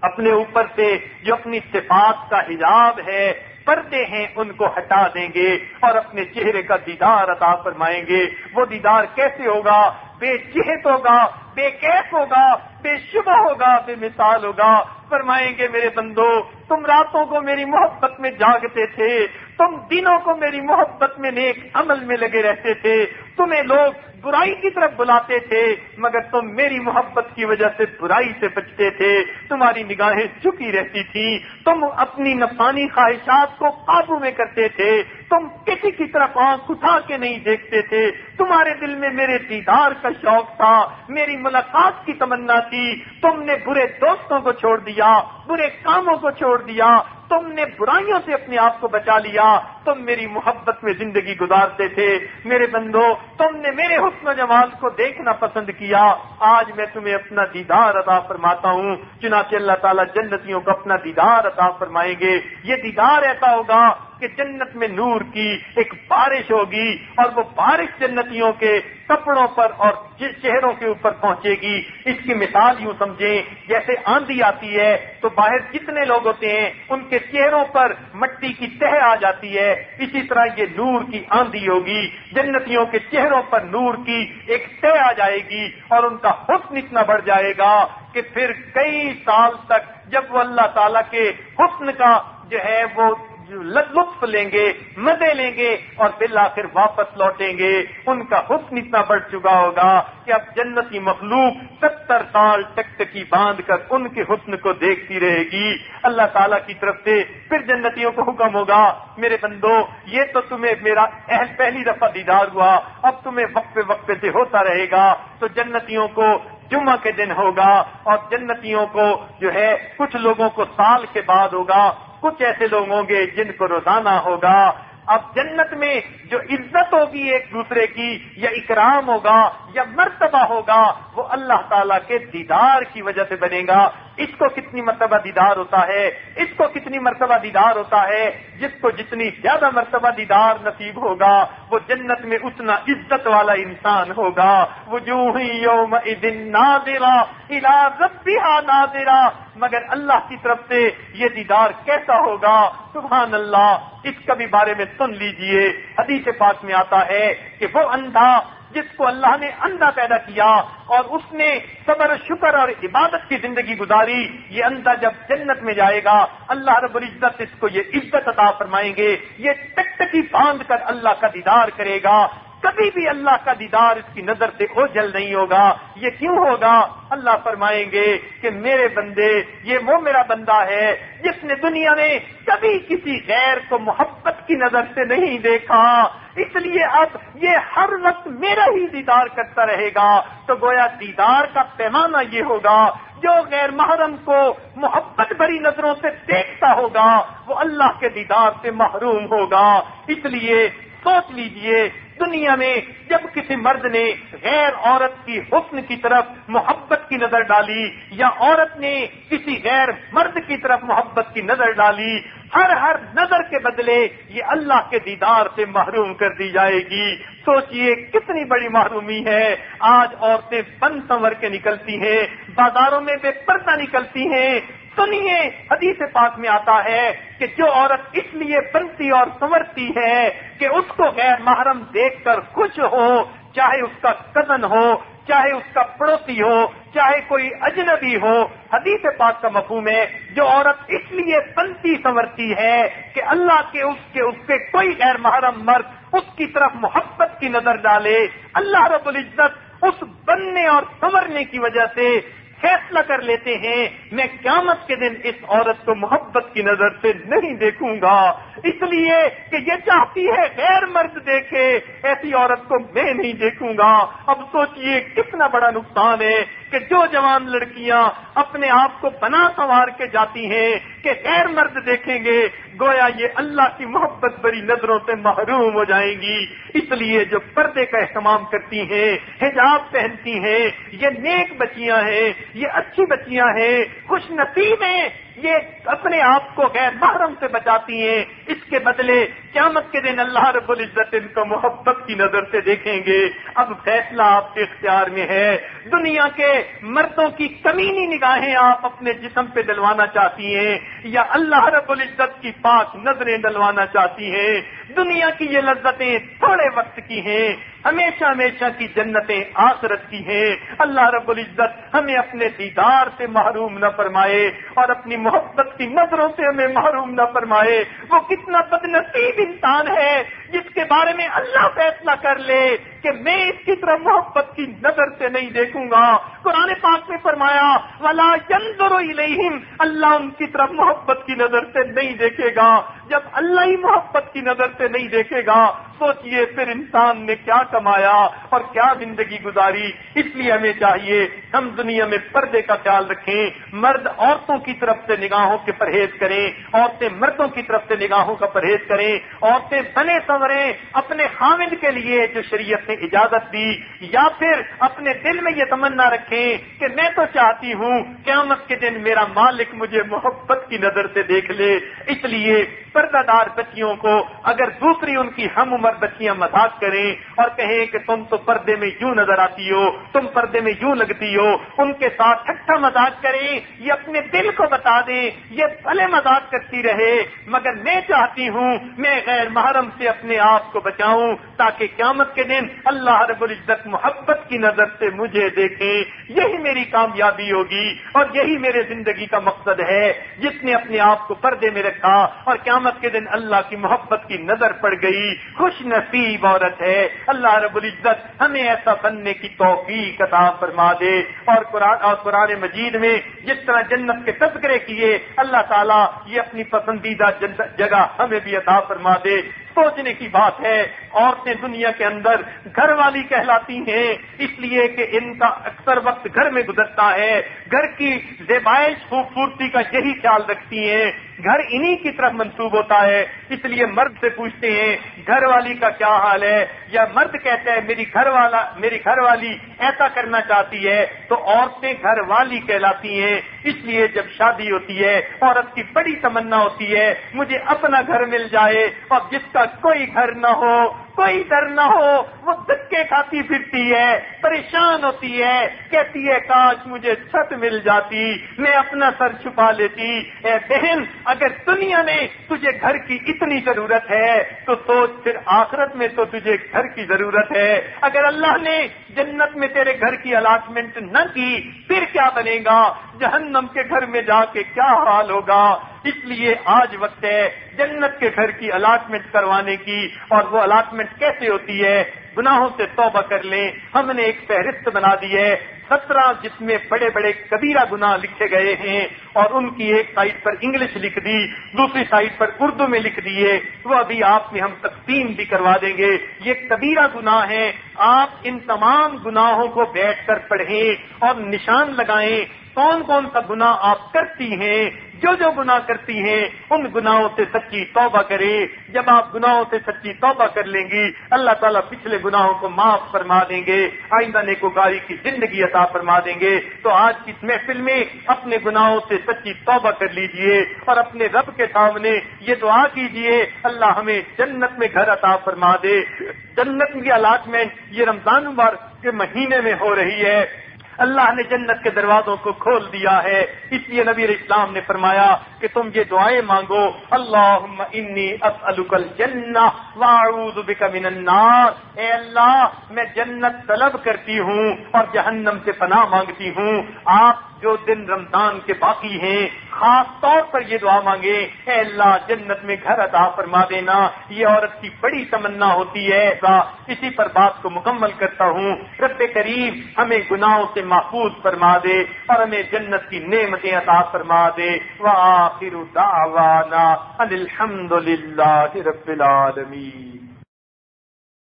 اپنے اوپر سے جو اپنی صفات کا حجاب ہے پردے ہیں، ان کو ہٹا دیں گے اور اپنے چہرے کا دیدار عطا فرمائیں گے۔ وہ دیدار کیسے ہوگا؟ بے چہت ہوگا۔ بے کیف ہوگا، بے شبہ ہوگا، بے مثال ہوگا۔ فرمائیں گے، میرے بندو، تم راتوں کو میری محبت میں جاگتے تھے، تم دنوں کو میری محبت میں نیک عمل میں لگے رہتے تھے، تمہیں لوگ برائی کی طرف بلاتے تھے، مگر تم میری محبت کی وجہ سے برائی سے بچتے تھے، تمہاری نگاہیں جھکی رہتی تھی تم اپنی نفسانی خواہشات کو قابو میں کرتے تھے، تم کسی کی طرف آنکھ اٹھا کے نہیں دیکھتے تھے، تمہارے دل میں میرے دیدار کا شوق تھا، میری ملاقات کی تمنا تھی تم نے برے دوستوں کو چھوڑ دیا، برے کاموں کو چھوڑ دیا تم نے برائیوں سے اپنے آپ کو بچا لیا۔ تم میری محبت میں زندگی گزارتے تھے۔ میرے بندو، تم نے میرے حسن و جمال کو دیکھنا پسند کیا۔ آج میں تمہیں اپنا دیدار عطا فرماتا ہوں۔ چنانچہ اللہ تعالیٰ جنتیوں کو اپنا دیدار عطا فرمائیں گے۔ یہ دیدار ایسا ہوگا کہ جنت میں نور کی ایک بارش ہوگی اور وہ بارش جنتیوں کے کپڑوں پر اور چہروں کے اوپر پہنچے گی۔ اس کی مثال یوں سمجھیں، جیسے آندھی آتی ہے تو باہر جتنے لوگ ہوتے ہیں، ان کے چہروں پر مٹی کی تہ آ جاتی ہے۔ اسی طرح یہ نور کی آندھی ہوگی، جنتیوں کے چہروں پر نور کی ایک تہ آ جائے گی اور ان کا حسن اتنا بڑھ جائے گا کہ پھر کئی سال تک جب وہ اللہ تعالیٰ کے حسن کا جو ہے وہ لطف لیں گے، مزے لیں گے اور بالآخر واپس لوٹیں گے۔ ان کا حسن اتنا بڑھ چکا ہوگا کہ اب جنتی مخلوق ستر سال ٹکٹکی باندھ کر ان کے حسن کو دیکھتی رہے گی۔ اللہ تعالیٰ کی طرف سے پھر جنتیوں کو حکم ہوگا، میرے بندو، یہ تو تمہیں میرا اہل پہلی دفعہ دیدار ہوا، اب تمہیں وقفے وقفے سے ہوتا رہے گا۔ تو جنتیوں کو جمعہ کے دن ہوگا اور جنتیوں کو جو ہے، کچھ لوگوں کو سال کے بعد ہوگا۔ کچھ ایسے لوگ ہوں گے جن کو روزانہ ہوگا۔ اب جنت میں جو عزت ہوگی ایک دوسرے کی، یا اکرام ہوگا، یا مرتبہ ہوگا، وہ اللہ تعالیٰ کے دیدار کی وجہ سے بنے گا۔ اس کو کتنی مرتبہ دیدار ہوتا ہے، اس کو کتنی مرتبہ دیدار ہوتا ہے، جس کو جتنی زیادہ مرتبہ دیدار نصیب ہوگا، وہ جنت میں اتنا عزت والا انسان ہوگا۔ وہ جو ہی یوم نادرا ربیہ نادرا مگر اللہ کی طرف سے یہ دیدار کیسا ہوگا؟ سبحان اللہ، اس کا بھی بارے میں سن لیجیے۔ حدیث پاک میں آتا ہے کہ وہ اندھا جس کو اللہ نے اندھا پیدا کیا اور اس نے صبر، شکر اور عبادت کی زندگی گزاری، یہ اندھا جب جنت میں جائے گا، اللہ رب العزت اس کو یہ عزت عطا فرمائیں گے، یہ ٹکٹکی باندھ کر اللہ کا دیدار کرے گا۔ کبھی بھی اللہ کا دیدار اس کی نظر سے اوجل نہیں ہوگا۔ یہ کیوں ہوگا؟ اللہ فرمائیں گے کہ میرے بندے، یہ وہ میرا بندہ ہے جس نے دنیا میں کبھی کسی غیر کو محبت کی نظر سے نہیں دیکھا۔ اس لیے اب یہ ہر وقت میرا ہی دیدار کرتا رہے گا۔ تو گویا دیدار کا پیمانہ یہ ہوگا، جو غیر محرم کو محبت بھری نظروں سے دیکھتا ہوگا، وہ اللہ کے دیدار سے محروم ہوگا۔ اس لیے سوچ لیجیے دنیا میں جب کسی مرد نے غیر عورت کی حسن کی طرف محبت کی نظر ڈالی یا عورت نے کسی غیر مرد کی طرف محبت کی نظر ڈالی، ہر ہر نظر کے بدلے یہ اللہ کے دیدار سے محروم کر دی جائے گی۔ سوچئے کتنی بڑی محرومی ہے۔ آج عورتیں بند سنور کے نکلتی ہیں، بازاروں میں بے پردہ نکلتی ہیں۔ سنیے حدیث پاک میں آتا ہے کہ جو عورت اس لیے بنتی اور سنورتی ہے کہ اس کو غیر محرم دیکھ کر خوش ہو، چاہے اس کا کزن ہو، چاہے اس کا پڑوسی ہو، چاہے کوئی اجنبی ہو، حدیث پاک کا مفہوم ہے، جو عورت اس لیے بنتی سنورتی ہے کہ اللہ کے اس کے اس کے کوئی غیر محرم مرد اس کی طرف محبت کی نظر ڈالے. اللہ رب العزت اس بننے اور سنورنے کی وجہ سے فیصلہ کر لیتے ہیں، میں قیامت کے دن اس عورت کو محبت کی نظر سے نہیں دیکھوں گا۔ اس لیے کہ یہ چاہتی ہے غیر مرد دیکھے، ایسی عورت کو میں نہیں دیکھوں گا۔ اب سوچئے کتنا بڑا نقصان ہے۔ کہ جو جوان لڑکیاں اپنے آپ کو بنا سنوار کے جاتی ہیں کہ غیر مرد دیکھیں گے، گویا یہ اللہ کی محبت بری نظروں سے محروم ہو جائیں گی۔ اس لیے جو پردے کا اہتمام کرتی ہیں، حجاب پہنتی ہیں، یہ نیک بچیاں ہیں، یہ اچھی بچیاں ہیں، خوش نصیب ہیں۔ یہ اپنے آپ کو غیر محرم سے بچاتی ہیں۔ اس کے بدلے قیامت کے دن اللہ رب العزت ان کو محبت کی نظر سے دیکھیں گے۔ اب فیصلہ آپ کے اختیار میں ہے۔ دنیا کے مردوں کی کمینی نگاہیں آپ اپنے جسم پہ ڈلوانا چاہتی ہیں یا اللہ رب العزت کی پاک نظریں ڈلوانا چاہتی ہیں۔ دنیا کی یہ لذتیں تھوڑے وقت کی ہیں، ہمیشہ ہمیشہ کی جنتیں آخرت کی ہیں۔ اللہ رب العزت ہمیں اپنے دیدار سے محروم نہ فرمائے اور اپنی محبت کی نظروں سے ہمیں محروم نہ فرمائے۔ وہ کتنا بد نصیب انسان ہے۔ جس کے بارے میں اللہ فیصلہ کر لے کہ میں اس کی طرح محبت کی نظر سے نہیں دیکھوں گا۔ قرآن پاک میں فرمایا، ولا الیہم اللہ ان کی طرف محبت کی نظر سے نہیں دیکھے گا۔ جب اللہ ہی محبت کی نظر سے نہیں دیکھے گا سوچئے پھر انسان نے کیا کمایا اور کیا زندگی گزاری۔ اس لیے ہمیں چاہیے ہم دنیا میں پردے کا خیال رکھیں، مرد عورتوں کی طرف سے نگاہوں کے پرہیز کریں، عورتیں مردوں کی طرف سے نگاہوں کا پرہیز کریں، عورتیں بنے سنوریں اپنے خامد کے لیے جو شریعت نے اجازت دی، یا پھر اپنے دل میں یہ تمنا رکھیں کہ میں تو چاہتی ہوں، قیامت کے دن میرا مالک مجھے محبت کی نظر سے دیکھ لے۔ اس لیے پردہ دار بچیوں کو اگر دوسری ان کی ہم عمر بچیاں مذاق کریں اور کہیں کہ تم تو پردے میں یوں نظر آتی ہو، تم پردے میں یوں لگتی ہو، ان کے ساتھ ٹھٹا مذاق کریں، یہ اپنے دل کو بتا دیں، یہ بھلے مذاق کرتی رہے۔ مگر میں چاہتی ہوں، میں غیر محرم سے اپنے آپ کو بچاؤں، تاکہ قیامت کے دن اللہ رب العزت محبت کی نظر سے مجھے دیکھیں۔ یہی میری کامیابی ہوگی اور یہی میرے زندگی کا مقصد ہے۔ جس نے اپنے آپ کو پردے میں رکھا اور قیامت کے دن اللہ کی محبت کی نظر پڑ گئی، خوش نصیب عورت ہے۔ اللہ رب العزت ہمیں ایسا بننے کی توفیق عطا فرما دے۔ اور قرآن اور قرآن مجید میں جس طرح جنت کے تذکرے کیے، اللہ تعالیٰ یہ اپنی پسندیدہ جگہ ہمیں بھی عطا فرما دے۔ سوچنے کی بات ہے، عورتیں دنیا کے اندر گھر والی کہلاتی ہیں، اس لیے کہ ان کا اکثر وقت گھر میں گزرتا ہے۔ گھر کی زیبائش، خوبصورتی کا یہی خیال رکھتی ہیں۔ گھر انہی کی طرف منسوب ہوتا ہے۔ اس لیے مرد سے پوچھتے ہیں، گھر والی کا کیا حال ہے؟ یا مرد کہتا ہے، میری گھر والا، میری گھر والی ایسا کرنا چاہتی ہے۔ تو عورتیں گھر والی کہلاتی ہیں۔ اس لیے جب شادی ہوتی ہے، عورت کی بڑی تمنا ہوتی ہے، مجھے اپنا گھر مل جائے اور جس کا کوئی گھر نہ ہو کوئی ڈر نہ ہو، وہ دکے کھاتی پھرتی ہے، پریشان ہوتی ہے، کہتی ہے، کاش مجھے چھت مل جاتی، میں اپنا سر چھپا لیتی۔ اے بہن، اگر دنیا میں تجھے گھر کی اتنی ضرورت ہے، تو سوچ پھر آخرت میں تو تجھے گھر کی ضرورت ہے۔ اگر اللہ نے جنت میں تیرے گھر کی الاٹمنٹ نہ کی، پھر کیا بنے گا؟ جہنم کے گھر میں جا کے کیا حال ہوگا؟ اس لیے آج وقت ہے جنت کے گھر کی الاٹمنٹ کروانے کی اور وہ الاٹمنٹ کیسے ہوتی ہے؟ گناہوں سے توبہ کر لیں۔ ہم نے ایک فہرست بنا دی ہے۔ سترہ جس میں بڑے بڑے کبیرہ گناہ لکھے گئے ہیں اور ان کی ایک سائٹ پر انگلش لکھ دی، دوسری سائٹ پر اردو میں لکھ دیے وہ ابھی آپ میں ہم تقسیم بھی کروا دیں گے۔ یہ کبیرہ گناہ ہیں۔ آپ ان تمام گناہوں کو بیٹھ کر پڑھیں اور نشان لگائیں۔ کون کون سا گناہ آپ کرتی ہیں؟ جو جو گناہ کرتی ہیں، ان گناہوں سے سچی توبہ کرے۔ جب آپ گناہوں سے سچی توبہ کر لیں گی، اللہ تعالیٰ پچھلے گناہوں کو معاف فرما دیں گے، آئندہ نیکوکاری کی زندگی عطا فرما دیں گے۔ تو آج کی محفل میں اپنے گناہوں سے سچی توبہ کر لیجیے اور اپنے رب کے سامنے یہ دعا کیجیے، اللہ ہمیں جنت میں گھر عطا فرما دے۔ جنت کی الاٹمنٹ یہ رمضان مبارک کے مہینے میں ہو رہی ہے۔ اللہ نے جنت کے دروازوں کو کھول دیا ہے۔ اس لیے نبی اسلام نے فرمایا کہ تم یہ دعائیں مانگو اللہ انی بک من النار. اے اللہ، میں جنت طلب کرتی ہوں اور جہنم سے پناہ مانگتی ہوں۔ آپ جو دن رمضان کے باقی ہیں، خاص طور پر یہ دعا مانگے، اے اللہ، جنت میں گھر عطا فرما دینا، یہ عورت کی بڑی تمنا ہوتی ہے۔ اسی پر بات کو مکمل کرتا ہوں۔ رب کریم ہمیں گناہوں سے محفوظ فرما دے اور ہمیں جنت کی نعمتیں عطا فرما دے۔ وآخر دعوانا الحمد للہ رب العالمین۔